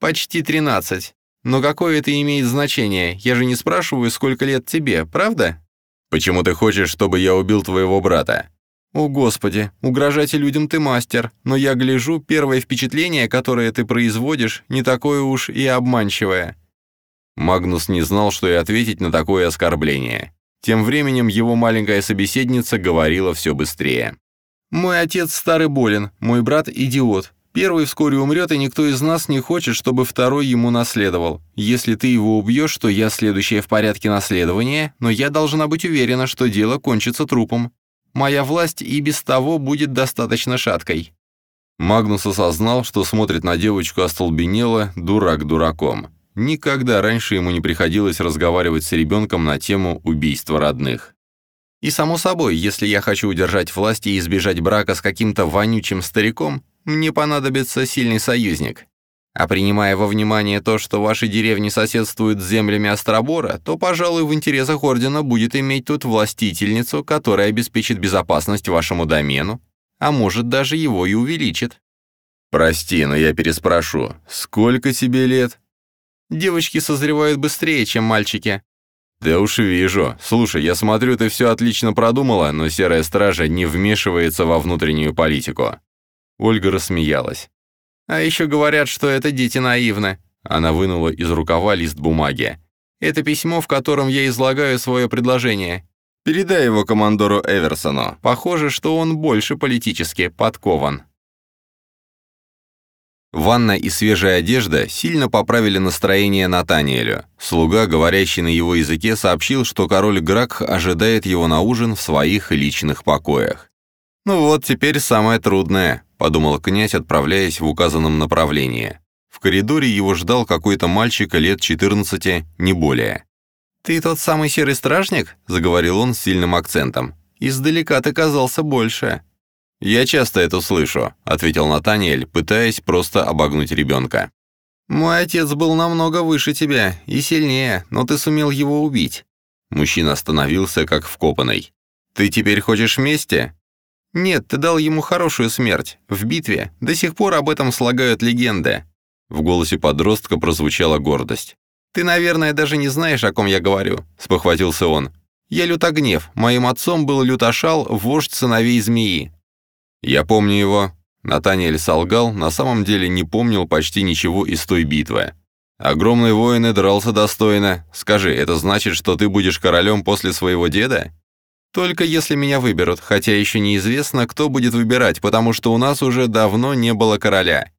«Почти тринадцать. Но какое это имеет значение? Я же не спрашиваю, сколько лет тебе, правда?» «Почему ты хочешь, чтобы я убил твоего брата?» «О, Господи, угрожать людям ты мастер, но я гляжу, первое впечатление, которое ты производишь, не такое уж и обманчивое». Магнус не знал, что и ответить на такое оскорбление. Тем временем его маленькая собеседница говорила все быстрее. Мой отец старый болен, мой брат идиот. Первый вскоре умрет, и никто из нас не хочет, чтобы второй ему наследовал. Если ты его убьешь, то я следующая в порядке наследования, но я должна быть уверена, что дело кончится трупом. Моя власть и без того будет достаточно шаткой». Магнус осознал, что смотрит на девочку остолбенело, дурак дураком. Никогда раньше ему не приходилось разговаривать с ребенком на тему убийства родных. И само собой, если я хочу удержать власть и избежать брака с каким-то вонючим стариком, мне понадобится сильный союзник. А принимая во внимание то, что ваши деревни соседствуют с землями Остробора, то, пожалуй, в интересах Ордена будет иметь тут властительницу, которая обеспечит безопасность вашему домену, а может даже его и увеличит. Прости, но я переспрошу. Сколько тебе лет? Девочки созревают быстрее, чем мальчики. «Да уж вижу. Слушай, я смотрю, ты все отлично продумала, но Серая Стража не вмешивается во внутреннюю политику». Ольга рассмеялась. «А еще говорят, что это дети наивны». Она вынула из рукава лист бумаги. «Это письмо, в котором я излагаю свое предложение. Передай его командору Эверсону. Похоже, что он больше политически подкован». Ванна и свежая одежда сильно поправили настроение Натаниэлю. Слуга, говорящий на его языке, сообщил, что король Грак ожидает его на ужин в своих личных покоях. «Ну вот, теперь самое трудное», — подумал князь, отправляясь в указанном направлении. В коридоре его ждал какой-то мальчик лет 14, не более. «Ты тот самый серый стражник?» — заговорил он с сильным акцентом. «Издалека ты казался больше». «Я часто это слышу», — ответил Натаниэль, пытаясь просто обогнуть ребенка. «Мой отец был намного выше тебя и сильнее, но ты сумел его убить». Мужчина остановился, как вкопанный. «Ты теперь хочешь мести?» «Нет, ты дал ему хорошую смерть. В битве. До сих пор об этом слагают легенды». В голосе подростка прозвучала гордость.
«Ты, наверное, даже не знаешь, о ком я говорю», — спохватился он. «Я Лютогнев. Моим отцом был Лютошал, вождь сыновей змеи».
«Я помню его». Натаниэль солгал, на самом деле не помнил почти ничего из той битвы. «Огромный воин и дрался достойно. Скажи, это значит, что ты будешь королем после своего деда?»
«Только если меня выберут, хотя еще неизвестно, кто будет выбирать, потому что у нас уже давно не было короля.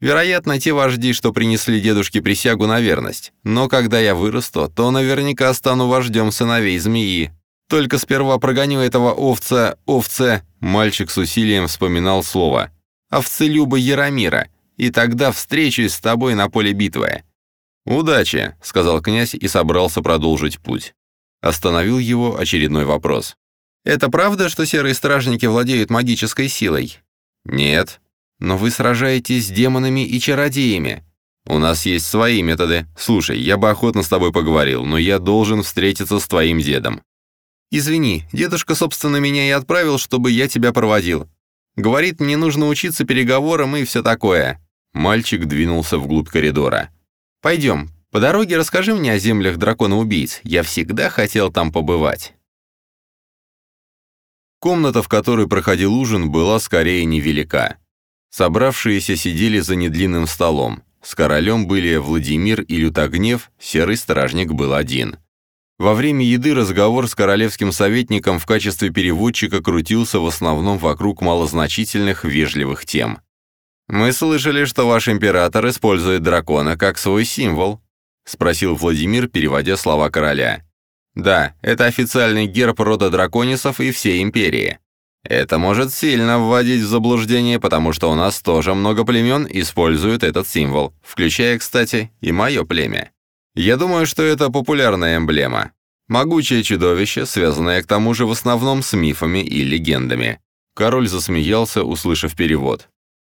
Вероятно, те вожди, что принесли дедушке присягу на верность. Но когда я вырасту, то наверняка стану вождем сыновей змеи. Только сперва прогоню этого овца, овце...» Мальчик с усилием вспоминал слово. «Овцелюба Яромира. И тогда встречусь с тобой на поле битвы.
«Удачи», — сказал князь и собрался продолжить путь. Остановил его очередной вопрос.
«Это правда, что серые стражники владеют магической силой?»
«Нет».
«Но вы сражаетесь с демонами и чародеями».
«У нас есть свои методы. Слушай, я бы охотно с тобой поговорил, но я должен встретиться с твоим дедом».
«Извини, дедушка, собственно, меня и отправил, чтобы я тебя проводил. Говорит, мне нужно учиться переговорам и все такое».
Мальчик двинулся вглубь коридора.
Пойдем, по дороге расскажи мне о землях дракона-убийц. Я всегда хотел там побывать».
Комната, в которой проходил ужин, была скорее невелика. Собравшиеся сидели за недлинным столом. С королем были Владимир и Лютогнев, серый стражник был один. Во время еды разговор с королевским советником в качестве переводчика крутился в основном вокруг малозначительных вежливых тем.
«Мы слышали, что ваш император использует дракона как свой символ», спросил Владимир, переводя слова короля. «Да, это официальный герб рода драконисов и всей империи. Это может сильно вводить в заблуждение, потому что у нас тоже много племен используют этот символ, включая, кстати, и мое племя. Я думаю, что это популярная эмблема. Могучее чудовище, связанное к тому же в основном с мифами и легендами».
Король засмеялся, услышав перевод.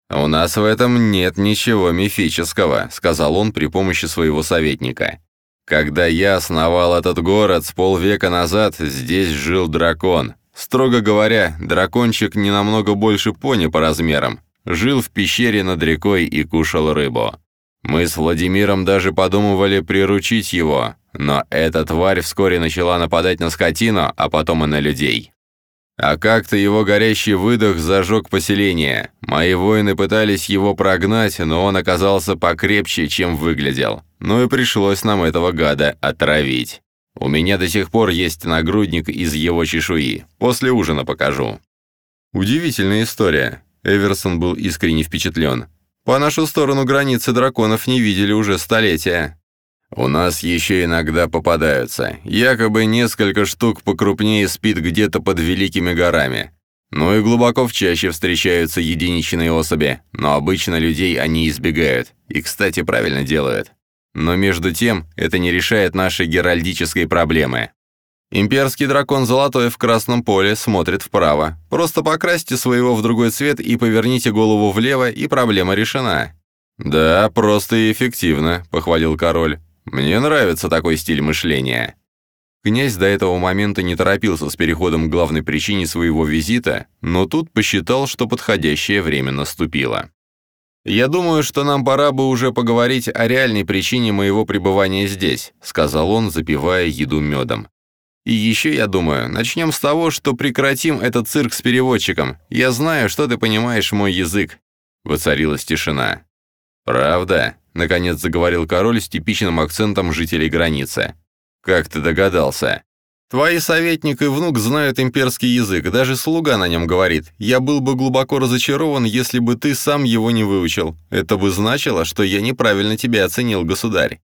«У нас в этом нет ничего мифического», — сказал он при помощи своего советника. «Когда я основал этот город с полвека назад, здесь жил дракон. Строго говоря, дракончик не намного больше пони по размерам. Жил в пещере над рекой и кушал рыбу. Мы с Владимиром даже подумывали приручить его, но эта тварь вскоре начала нападать на скотину, а потом и на людей. А как-то его горящий выдох зажег поселение. Мои воины пытались его прогнать, но он оказался покрепче, чем выглядел. Ну и пришлось нам этого гада отравить. У меня до сих пор есть нагрудник из его чешуи. После ужина покажу».
Удивительная история. Эверсон был искренне впечатлен. По нашу сторону границы драконов не видели уже столетия.
У нас еще иногда попадаются. Якобы несколько штук покрупнее спит где-то под великими горами. Ну и глубоко в чаще встречаются единичные особи, но обычно людей они избегают. И, кстати, правильно делают. Но между тем, это не решает нашей геральдической проблемы. Имперский дракон золотой в красном поле смотрит вправо. Просто покрасьте своего в другой цвет и поверните голову влево, и проблема решена.
«Да, просто и эффективно», — похвалил король. Мне нравится такой стиль мышления».
Князь до этого момента не торопился с переходом к главной причине своего визита, но тут посчитал, что подходящее время наступило. «Я думаю, что нам пора бы уже поговорить о реальной причине моего пребывания здесь», сказал он, запивая еду медом. «И еще, я думаю, начнем с того, что прекратим этот цирк с переводчиком. Я знаю, что ты понимаешь мой язык». Воцарилась тишина.
«Правда?» Наконец заговорил король с типичным акцентом жителей границы. «Как ты догадался?»
«Твои советник и внук знают имперский язык, даже слуга на нем говорит. Я был бы глубоко разочарован, если бы ты сам его не выучил. Это бы значило, что я неправильно тебя оценил, государь».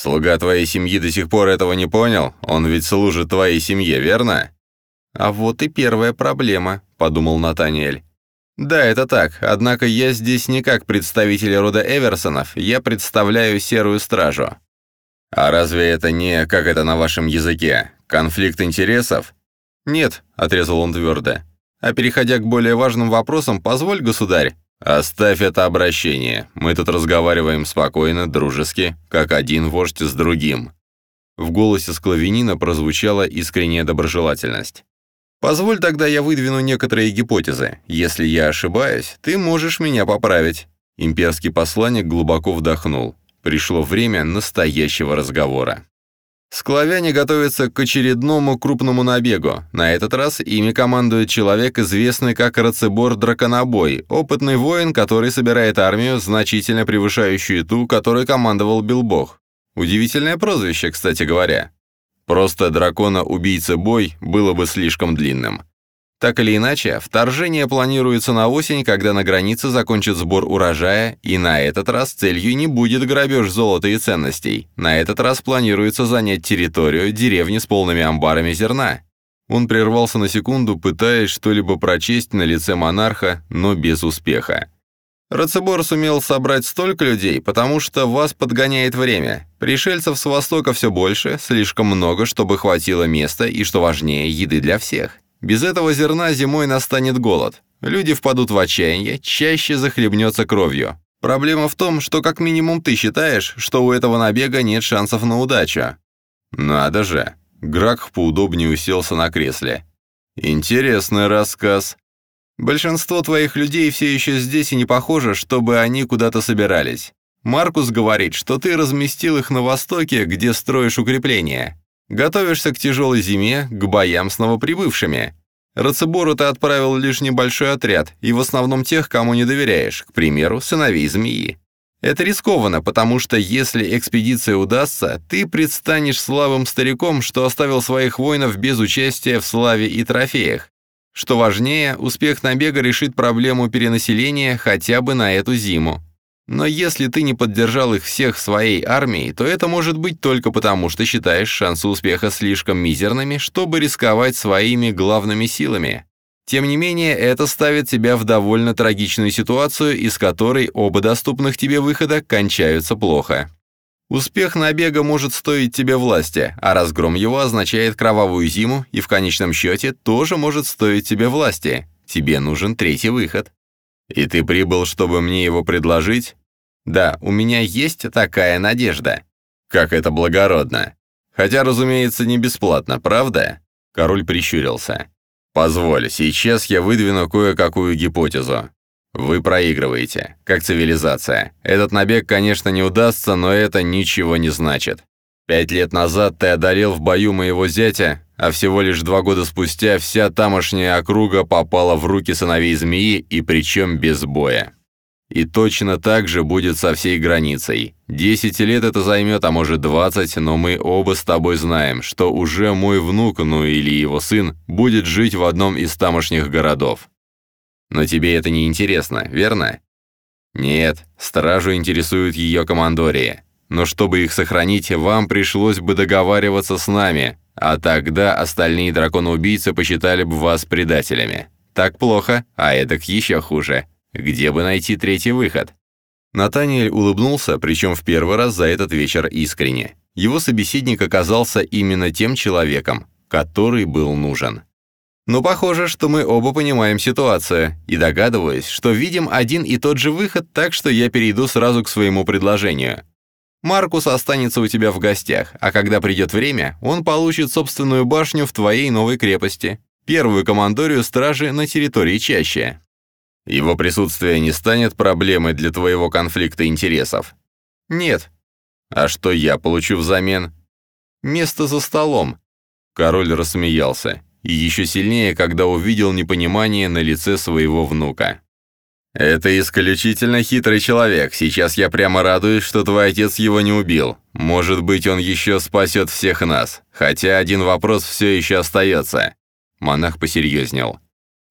«Слуга твоей семьи до сих пор этого не понял? Он ведь служит твоей семье, верно?»
«А вот и первая проблема», — подумал Натаниэль. «Да, это так. Однако я здесь не как представитель рода Эверсонов, я представляю Серую Стражу».
«А разве это не, как это на вашем языке, конфликт интересов?»
«Нет», — отрезал он твердо. «А переходя к более важным вопросам, позволь, государь».
«Оставь это обращение. Мы тут разговариваем спокойно, дружески, как один вождь с другим».
В голосе Склавинина прозвучала искренняя доброжелательность. Позволь тогда я выдвину некоторые гипотезы. Если я ошибаюсь, ты можешь меня поправить.
Имперский посланник глубоко вдохнул. Пришло время настоящего разговора. Склавяне готовятся к очередному крупному набегу. На этот раз ими командует человек, известный как Рацебор Драконобой, опытный воин, который собирает армию, значительно превышающую ту, которой командовал Билбог. Удивительное прозвище, кстати говоря. Просто дракона-убийца-бой было бы слишком длинным. Так или иначе, вторжение планируется на осень, когда на границе закончит сбор урожая, и на этот раз целью не будет грабеж золота и ценностей. На этот раз планируется занять территорию деревни с полными амбарами зерна. Он прервался на секунду, пытаясь что-либо прочесть на лице монарха, но без успеха. Рацебор сумел собрать столько людей, потому что вас подгоняет время. Пришельцев с востока все больше, слишком много, чтобы хватило места и, что важнее, еды для всех. Без этого зерна зимой настанет голод. Люди впадут в отчаяние, чаще захлебнется кровью. Проблема в том, что как минимум ты считаешь, что у этого набега нет шансов на удачу. Надо же. Грак поудобнее уселся на кресле. Интересный рассказ. Большинство твоих людей все еще здесь и не похоже, чтобы они куда-то собирались. Маркус говорит, что ты разместил их на востоке, где строишь укрепления. Готовишься к тяжелой зиме, к боям с новоприбывшими. Рацебору ты отправил лишь небольшой отряд, и в основном тех, кому не доверяешь, к примеру, сыновей змеи. Это рискованно, потому что если экспедиция удастся, ты предстанешь слабым стариком, что оставил своих воинов без участия в славе и трофеях. Что важнее, успех набега решит проблему перенаселения хотя бы на эту зиму. Но если ты не поддержал их всех своей армией, то это может быть только потому, что считаешь шансы успеха слишком мизерными, чтобы рисковать своими главными силами. Тем не менее, это ставит тебя в довольно трагичную ситуацию, из которой оба доступных тебе выхода кончаются плохо. Успех набега может стоить тебе власти, а разгром его означает кровавую зиму и в конечном счете тоже может стоить тебе власти. Тебе нужен третий выход. И ты прибыл, чтобы мне его предложить? Да, у меня есть такая надежда. Как это благородно. Хотя, разумеется, не бесплатно, правда? Король прищурился. Позволь, сейчас я выдвину кое-какую гипотезу. Вы проигрываете, как цивилизация. Этот набег, конечно, не удастся, но это ничего не значит. Пять лет назад ты одолел в бою моего зятя, а всего лишь два года спустя вся тамошняя округа попала в руки сыновей змеи, и причем без боя. И точно так же будет со всей границей. Десять лет это займет, а может двадцать, но мы оба с тобой знаем, что уже мой внук, ну или его сын, будет жить в одном из тамошних городов. Но тебе это не интересно, верно? Нет, стражу интересуют ее командории. Но чтобы их сохранить, вам пришлось бы договариваться с нами, а тогда остальные драконы-убийцы посчитали бы вас предателями. Так плохо, а эдак еще хуже. Где бы найти третий выход? Натаниэль улыбнулся, причем в первый раз за этот вечер искренне. Его собеседник оказался именно тем человеком, который был нужен. Но похоже, что мы оба понимаем ситуацию, и догадываюсь, что видим один и тот же выход, так что я перейду сразу к своему предложению. Маркус останется у тебя в гостях, а когда придет время, он получит собственную башню в твоей новой крепости, первую командорию стражи на территории чаще. Его присутствие не станет проблемой для твоего конфликта интересов? Нет. А что я получу взамен? Место за столом. Король рассмеялся, и еще сильнее, когда увидел непонимание на лице своего внука. «Это исключительно хитрый человек. Сейчас я прямо радуюсь, что твой отец его не убил. Может быть, он еще спасет всех нас. Хотя один вопрос все еще остается». Монах посерьезнел.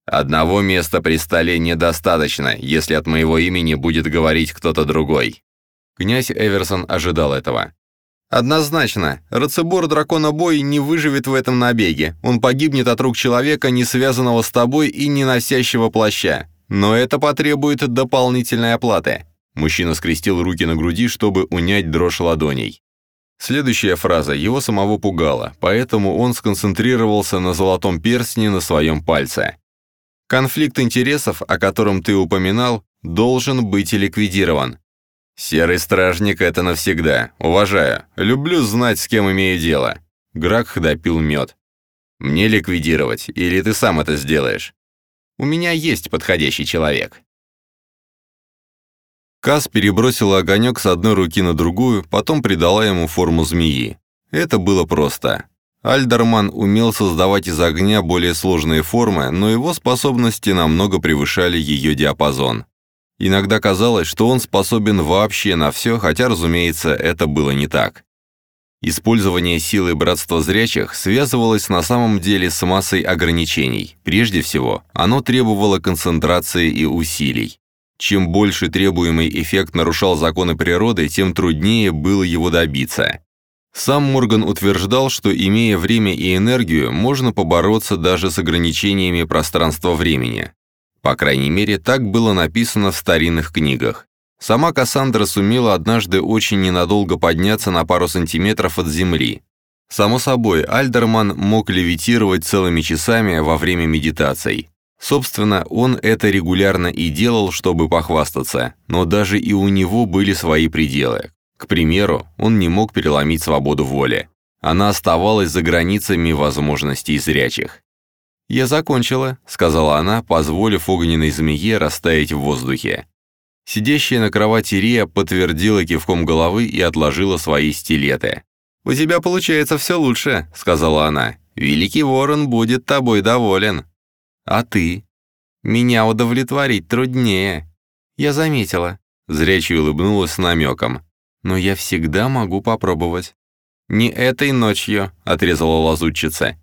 Одного места при столе недостаточно, если от моего имени будет говорить кто-то другой. Князь Эверсон ожидал этого. Однозначно, Рацебор Дракона Бой не выживет в этом набеге. Он погибнет от рук человека, не связанного с тобой и не носящего плаща. Но это потребует дополнительной оплаты. Мужчина скрестил руки на груди, чтобы унять дрожь ладоней. Следующая фраза его самого пугала, поэтому он сконцентрировался на золотом перстне на своем пальце. Конфликт интересов, о котором ты упоминал, должен быть ликвидирован. Серый стражник — это навсегда. Уважаю. Люблю знать, с кем имею дело. Грак допил мед. Мне ликвидировать, или ты сам это сделаешь? У меня есть подходящий человек. Кас перебросила огонек с одной руки на другую, потом придала ему форму змеи. Это было просто. Альдерман умел создавать из огня более сложные формы, но его способности намного превышали ее диапазон. Иногда казалось, что он способен вообще на все, хотя, разумеется, это было не так. Использование силы братства зрячих связывалось на самом деле с массой ограничений. Прежде всего, оно требовало концентрации и усилий. Чем больше требуемый эффект нарушал законы природы, тем труднее было его добиться. Сам Морган утверждал, что, имея время и энергию, можно побороться даже с ограничениями пространства-времени. По крайней мере, так было написано в старинных книгах. Сама Кассандра сумела однажды очень ненадолго подняться на пару сантиметров от земли. Само собой, Альдерман мог левитировать целыми часами во время медитаций. Собственно, он это регулярно и делал, чтобы похвастаться, но даже и у него были свои пределы. К примеру, он не мог переломить свободу воли. Она оставалась за границами возможностей зрячих. «Я закончила», — сказала она, позволив огненной змее растаять в воздухе. Сидящая на кровати Рия подтвердила кивком головы и отложила свои стилеты. «У тебя получается все лучше», — сказала она. «Великий ворон будет тобой доволен». «А ты?» «Меня удовлетворить труднее». «Я заметила», — зрячий улыбнулась с намеком. «Но я всегда могу попробовать». «Не этой ночью», — отрезала лазутчица.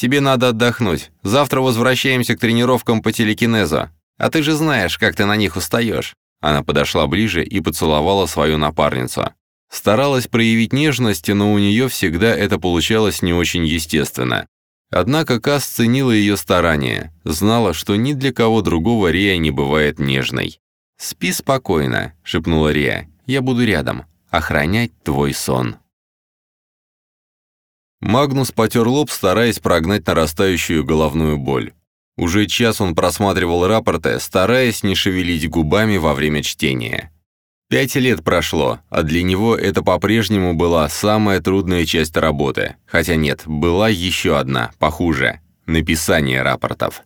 Тебе надо отдохнуть. Завтра возвращаемся к тренировкам по телекинезу. А ты же знаешь, как ты на них устаешь». Она подошла ближе и поцеловала свою напарницу. Старалась проявить нежность, но у нее всегда это получалось не очень естественно. Однако Кас ценила ее старания, знала, что ни для кого другого Рия не бывает нежной. «Спи спокойно», — шепнула Рия. «Я буду рядом. Охранять твой сон». Магнус потер лоб, стараясь прогнать нарастающую головную боль. Уже час он просматривал рапорты, стараясь не шевелить губами во время чтения. Пять лет прошло, а для него это по-прежнему была самая трудная часть работы. Хотя нет, была еще одна, похуже – написание рапортов.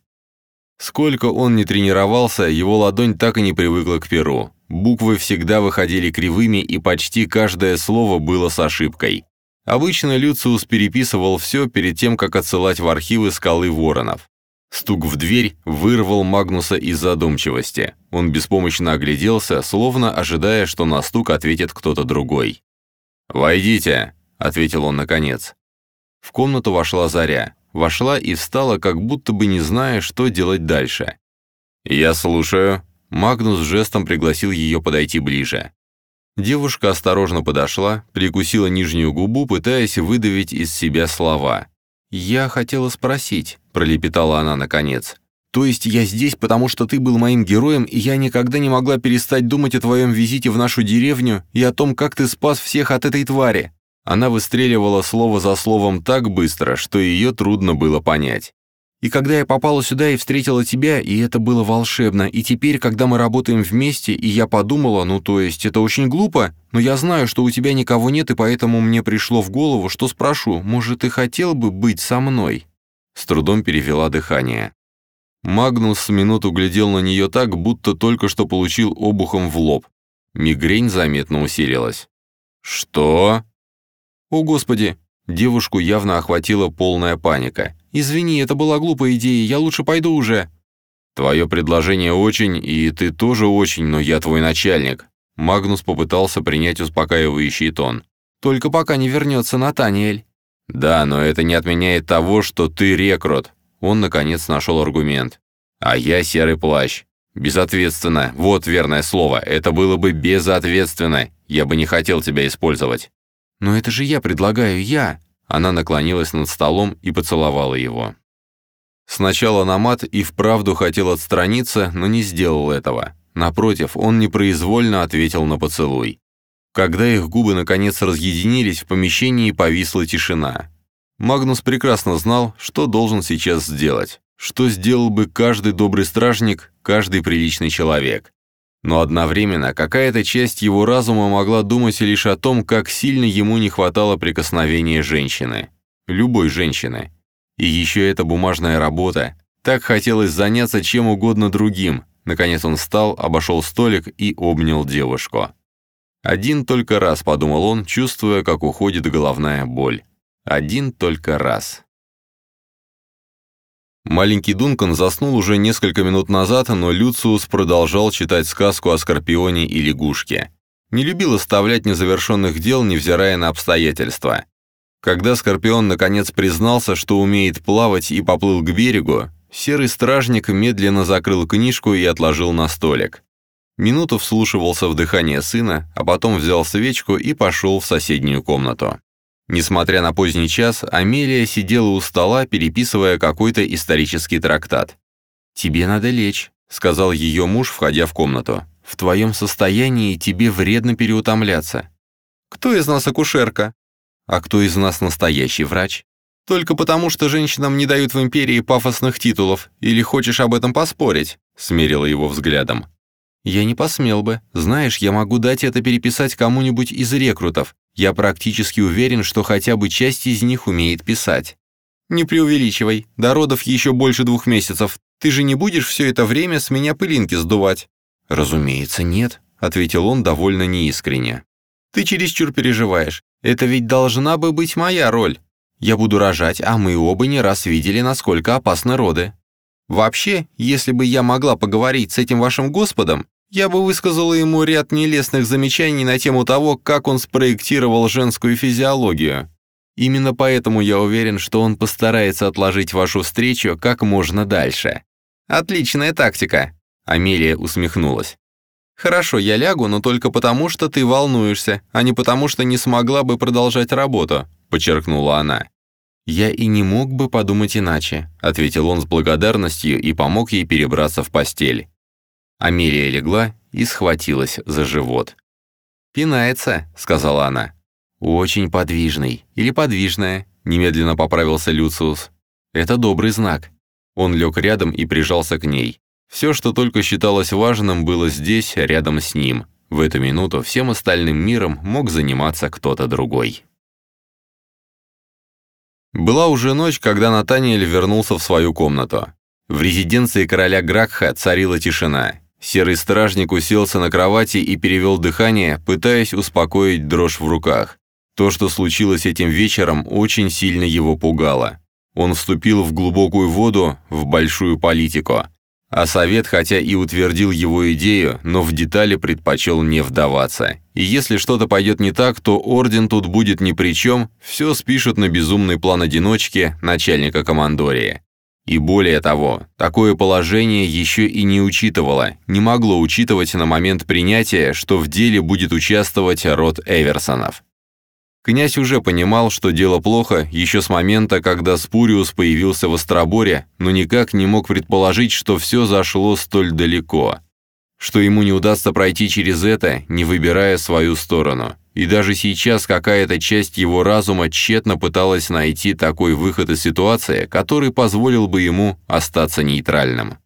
Сколько он не тренировался, его ладонь так и не привыкла к перу. Буквы всегда выходили кривыми, и почти каждое слово было с ошибкой. Обычно Люциус переписывал все перед тем, как отсылать в архивы скалы воронов. Стук в дверь вырвал Магнуса из задумчивости. Он беспомощно огляделся, словно ожидая, что на стук ответит кто-то другой. «Войдите», — ответил он наконец. В комнату вошла Заря. Вошла и встала, как будто бы не зная, что делать дальше. «Я слушаю». Магнус жестом пригласил ее подойти ближе. Девушка осторожно подошла, прикусила нижнюю губу, пытаясь выдавить из себя слова. «Я хотела спросить», — пролепетала она наконец. «То есть я здесь, потому что ты был моим героем, и я никогда не могла перестать думать о твоем визите в нашу деревню и о том, как ты спас всех от этой твари?» Она выстреливала слово за словом так быстро, что ее трудно было понять. И когда я попала сюда и встретила тебя, и это было волшебно, и теперь, когда мы работаем вместе, и я подумала, ну то есть это очень глупо, но я знаю, что у тебя никого нет, и поэтому мне пришло в голову, что спрошу, может, ты хотел бы быть со мной?» С трудом перевела дыхание. Магнус с минуту глядел на нее так, будто только что получил обухом в лоб. Мигрень заметно усилилась. «Что?» «О, Господи!» Девушку явно охватила полная паника. «Извини, это была глупая идея, я лучше пойду уже». «Твое предложение очень, и ты тоже очень, но я твой начальник». Магнус попытался принять успокаивающий тон. «Только пока не вернется Натаниэль». «Да, но это не отменяет того, что ты рекрут». Он, наконец, нашел аргумент. «А я серый плащ. Безответственно. Вот верное слово. Это было бы безответственно. Я бы не хотел тебя использовать». «Но это же я предлагаю, я!» Она наклонилась над столом и поцеловала его. Сначала Намат и вправду хотел отстраниться, но не сделал этого. Напротив, он непроизвольно ответил на поцелуй. Когда их губы наконец разъединились, в помещении повисла тишина. Магнус прекрасно знал, что должен сейчас сделать, что сделал бы каждый добрый стражник, каждый приличный человек. Но одновременно какая-то часть его разума могла думать лишь о том, как сильно ему не хватало прикосновения женщины. Любой женщины. И еще эта бумажная работа. Так хотелось заняться чем угодно другим. Наконец он встал, обошел столик и обнял девушку. Один только раз, подумал он, чувствуя, как уходит головная боль. Один только раз. Маленький Дункан заснул уже несколько минут назад, но Люциус продолжал читать сказку о Скорпионе и лягушке. Не любил оставлять незавершенных дел, невзирая на обстоятельства. Когда Скорпион наконец признался, что умеет плавать и поплыл к берегу, серый стражник медленно закрыл книжку и отложил на столик. Минуту вслушивался в дыхание сына, а потом взял свечку и пошел в соседнюю комнату. Несмотря на поздний час, Амелия сидела у стола, переписывая какой-то исторический трактат. «Тебе надо лечь», — сказал ее муж, входя в комнату. «В твоем состоянии тебе вредно переутомляться». «Кто из нас акушерка?» «А кто из нас настоящий врач?» «Только потому, что женщинам не дают в империи пафосных титулов. Или хочешь об этом поспорить?» — смерила его взглядом. «Я не посмел бы. Знаешь, я могу дать это переписать кому-нибудь из рекрутов. Я практически уверен, что хотя бы часть из них умеет писать». «Не преувеличивай. До родов еще больше двух месяцев. Ты же не будешь все это время с меня пылинки сдувать?» «Разумеется, нет», — ответил он довольно неискренне. «Ты чересчур переживаешь. Это ведь должна бы быть моя роль. Я буду рожать, а мы оба не раз видели, насколько опасны роды. Вообще, если бы я могла поговорить с этим вашим господом, я бы высказала ему ряд нелестных замечаний на тему того, как он спроектировал женскую физиологию. Именно поэтому я уверен, что он постарается отложить вашу встречу как можно дальше. Отличная тактика, Амелия усмехнулась. Хорошо, я лягу, но только потому, что ты волнуешься, а не потому, что не смогла бы продолжать работу, подчеркнула она. «Я и не мог бы подумать иначе», — ответил он с благодарностью и помог ей перебраться в постель. Амелия легла и схватилась за живот. «Пинается», — сказала она. «Очень подвижный. Или подвижная», — немедленно поправился Люциус. «Это добрый знак». Он лег рядом и прижался к ней. Все, что только считалось важным, было здесь, рядом с ним. В эту минуту всем остальным миром мог заниматься кто-то другой. Была уже ночь, когда Натаниэль вернулся в свою комнату. В резиденции короля Гракха царила тишина. Серый стражник уселся на кровати и перевел дыхание, пытаясь успокоить дрожь в руках. То, что случилось этим вечером, очень сильно его пугало. Он вступил в глубокую воду, в большую политику. А совет, хотя и утвердил его идею, но в детали предпочел не вдаваться. И если что-то пойдет не так, то орден тут будет ни при чем, все спишут на безумный план одиночки начальника командории. И более того, такое положение еще и не учитывало, не могло учитывать на момент принятия, что в деле будет участвовать род Эверсонов. Князь уже понимал, что дело плохо, еще с момента, когда Спуриус появился в Остроборе, но никак не мог предположить, что все зашло столь далеко, что ему не удастся пройти через это, не выбирая свою сторону. И даже сейчас какая-то часть его разума тщетно пыталась найти такой выход из ситуации, который позволил бы ему остаться нейтральным.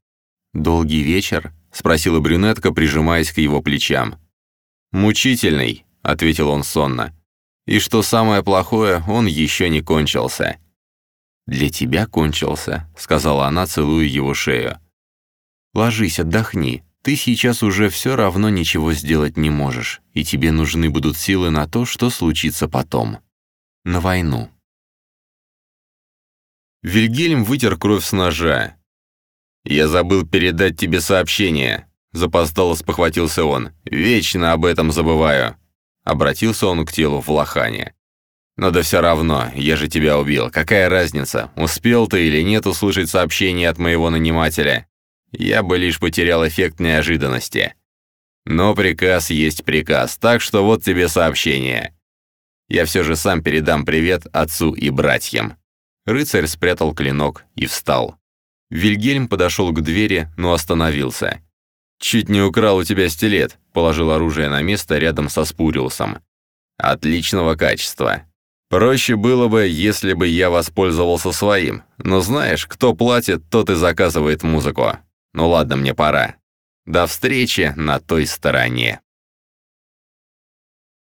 «Долгий вечер?» — спросила брюнетка, прижимаясь к его плечам. «Мучительный», — ответил он сонно. «И что самое плохое, он еще не кончился». «Для тебя кончился», — сказала она, целуя его шею. «Ложись, отдохни. Ты сейчас уже все равно ничего сделать не можешь, и тебе нужны будут силы на то, что случится потом. На войну. Вильгельм вытер кровь с ножа. «Я забыл передать тебе сообщение», — запоздало спохватился он. «Вечно об этом забываю». Обратился он к телу в лохане. «Но да все равно, я же тебя убил. Какая разница, успел ты или нет услышать сообщение от моего нанимателя? Я бы лишь потерял эффект неожиданности. Но приказ есть приказ, так что вот тебе сообщение. Я все же сам передам привет отцу и братьям». Рыцарь спрятал клинок и встал. Вильгельм подошел к двери, но остановился. «Чуть не украл у тебя стилет», — положил оружие на место рядом со Спуриусом. «Отличного качества. Проще было бы, если бы я воспользовался своим, но знаешь, кто платит, тот и заказывает музыку». Ну ладно, мне пора. До встречи на той стороне.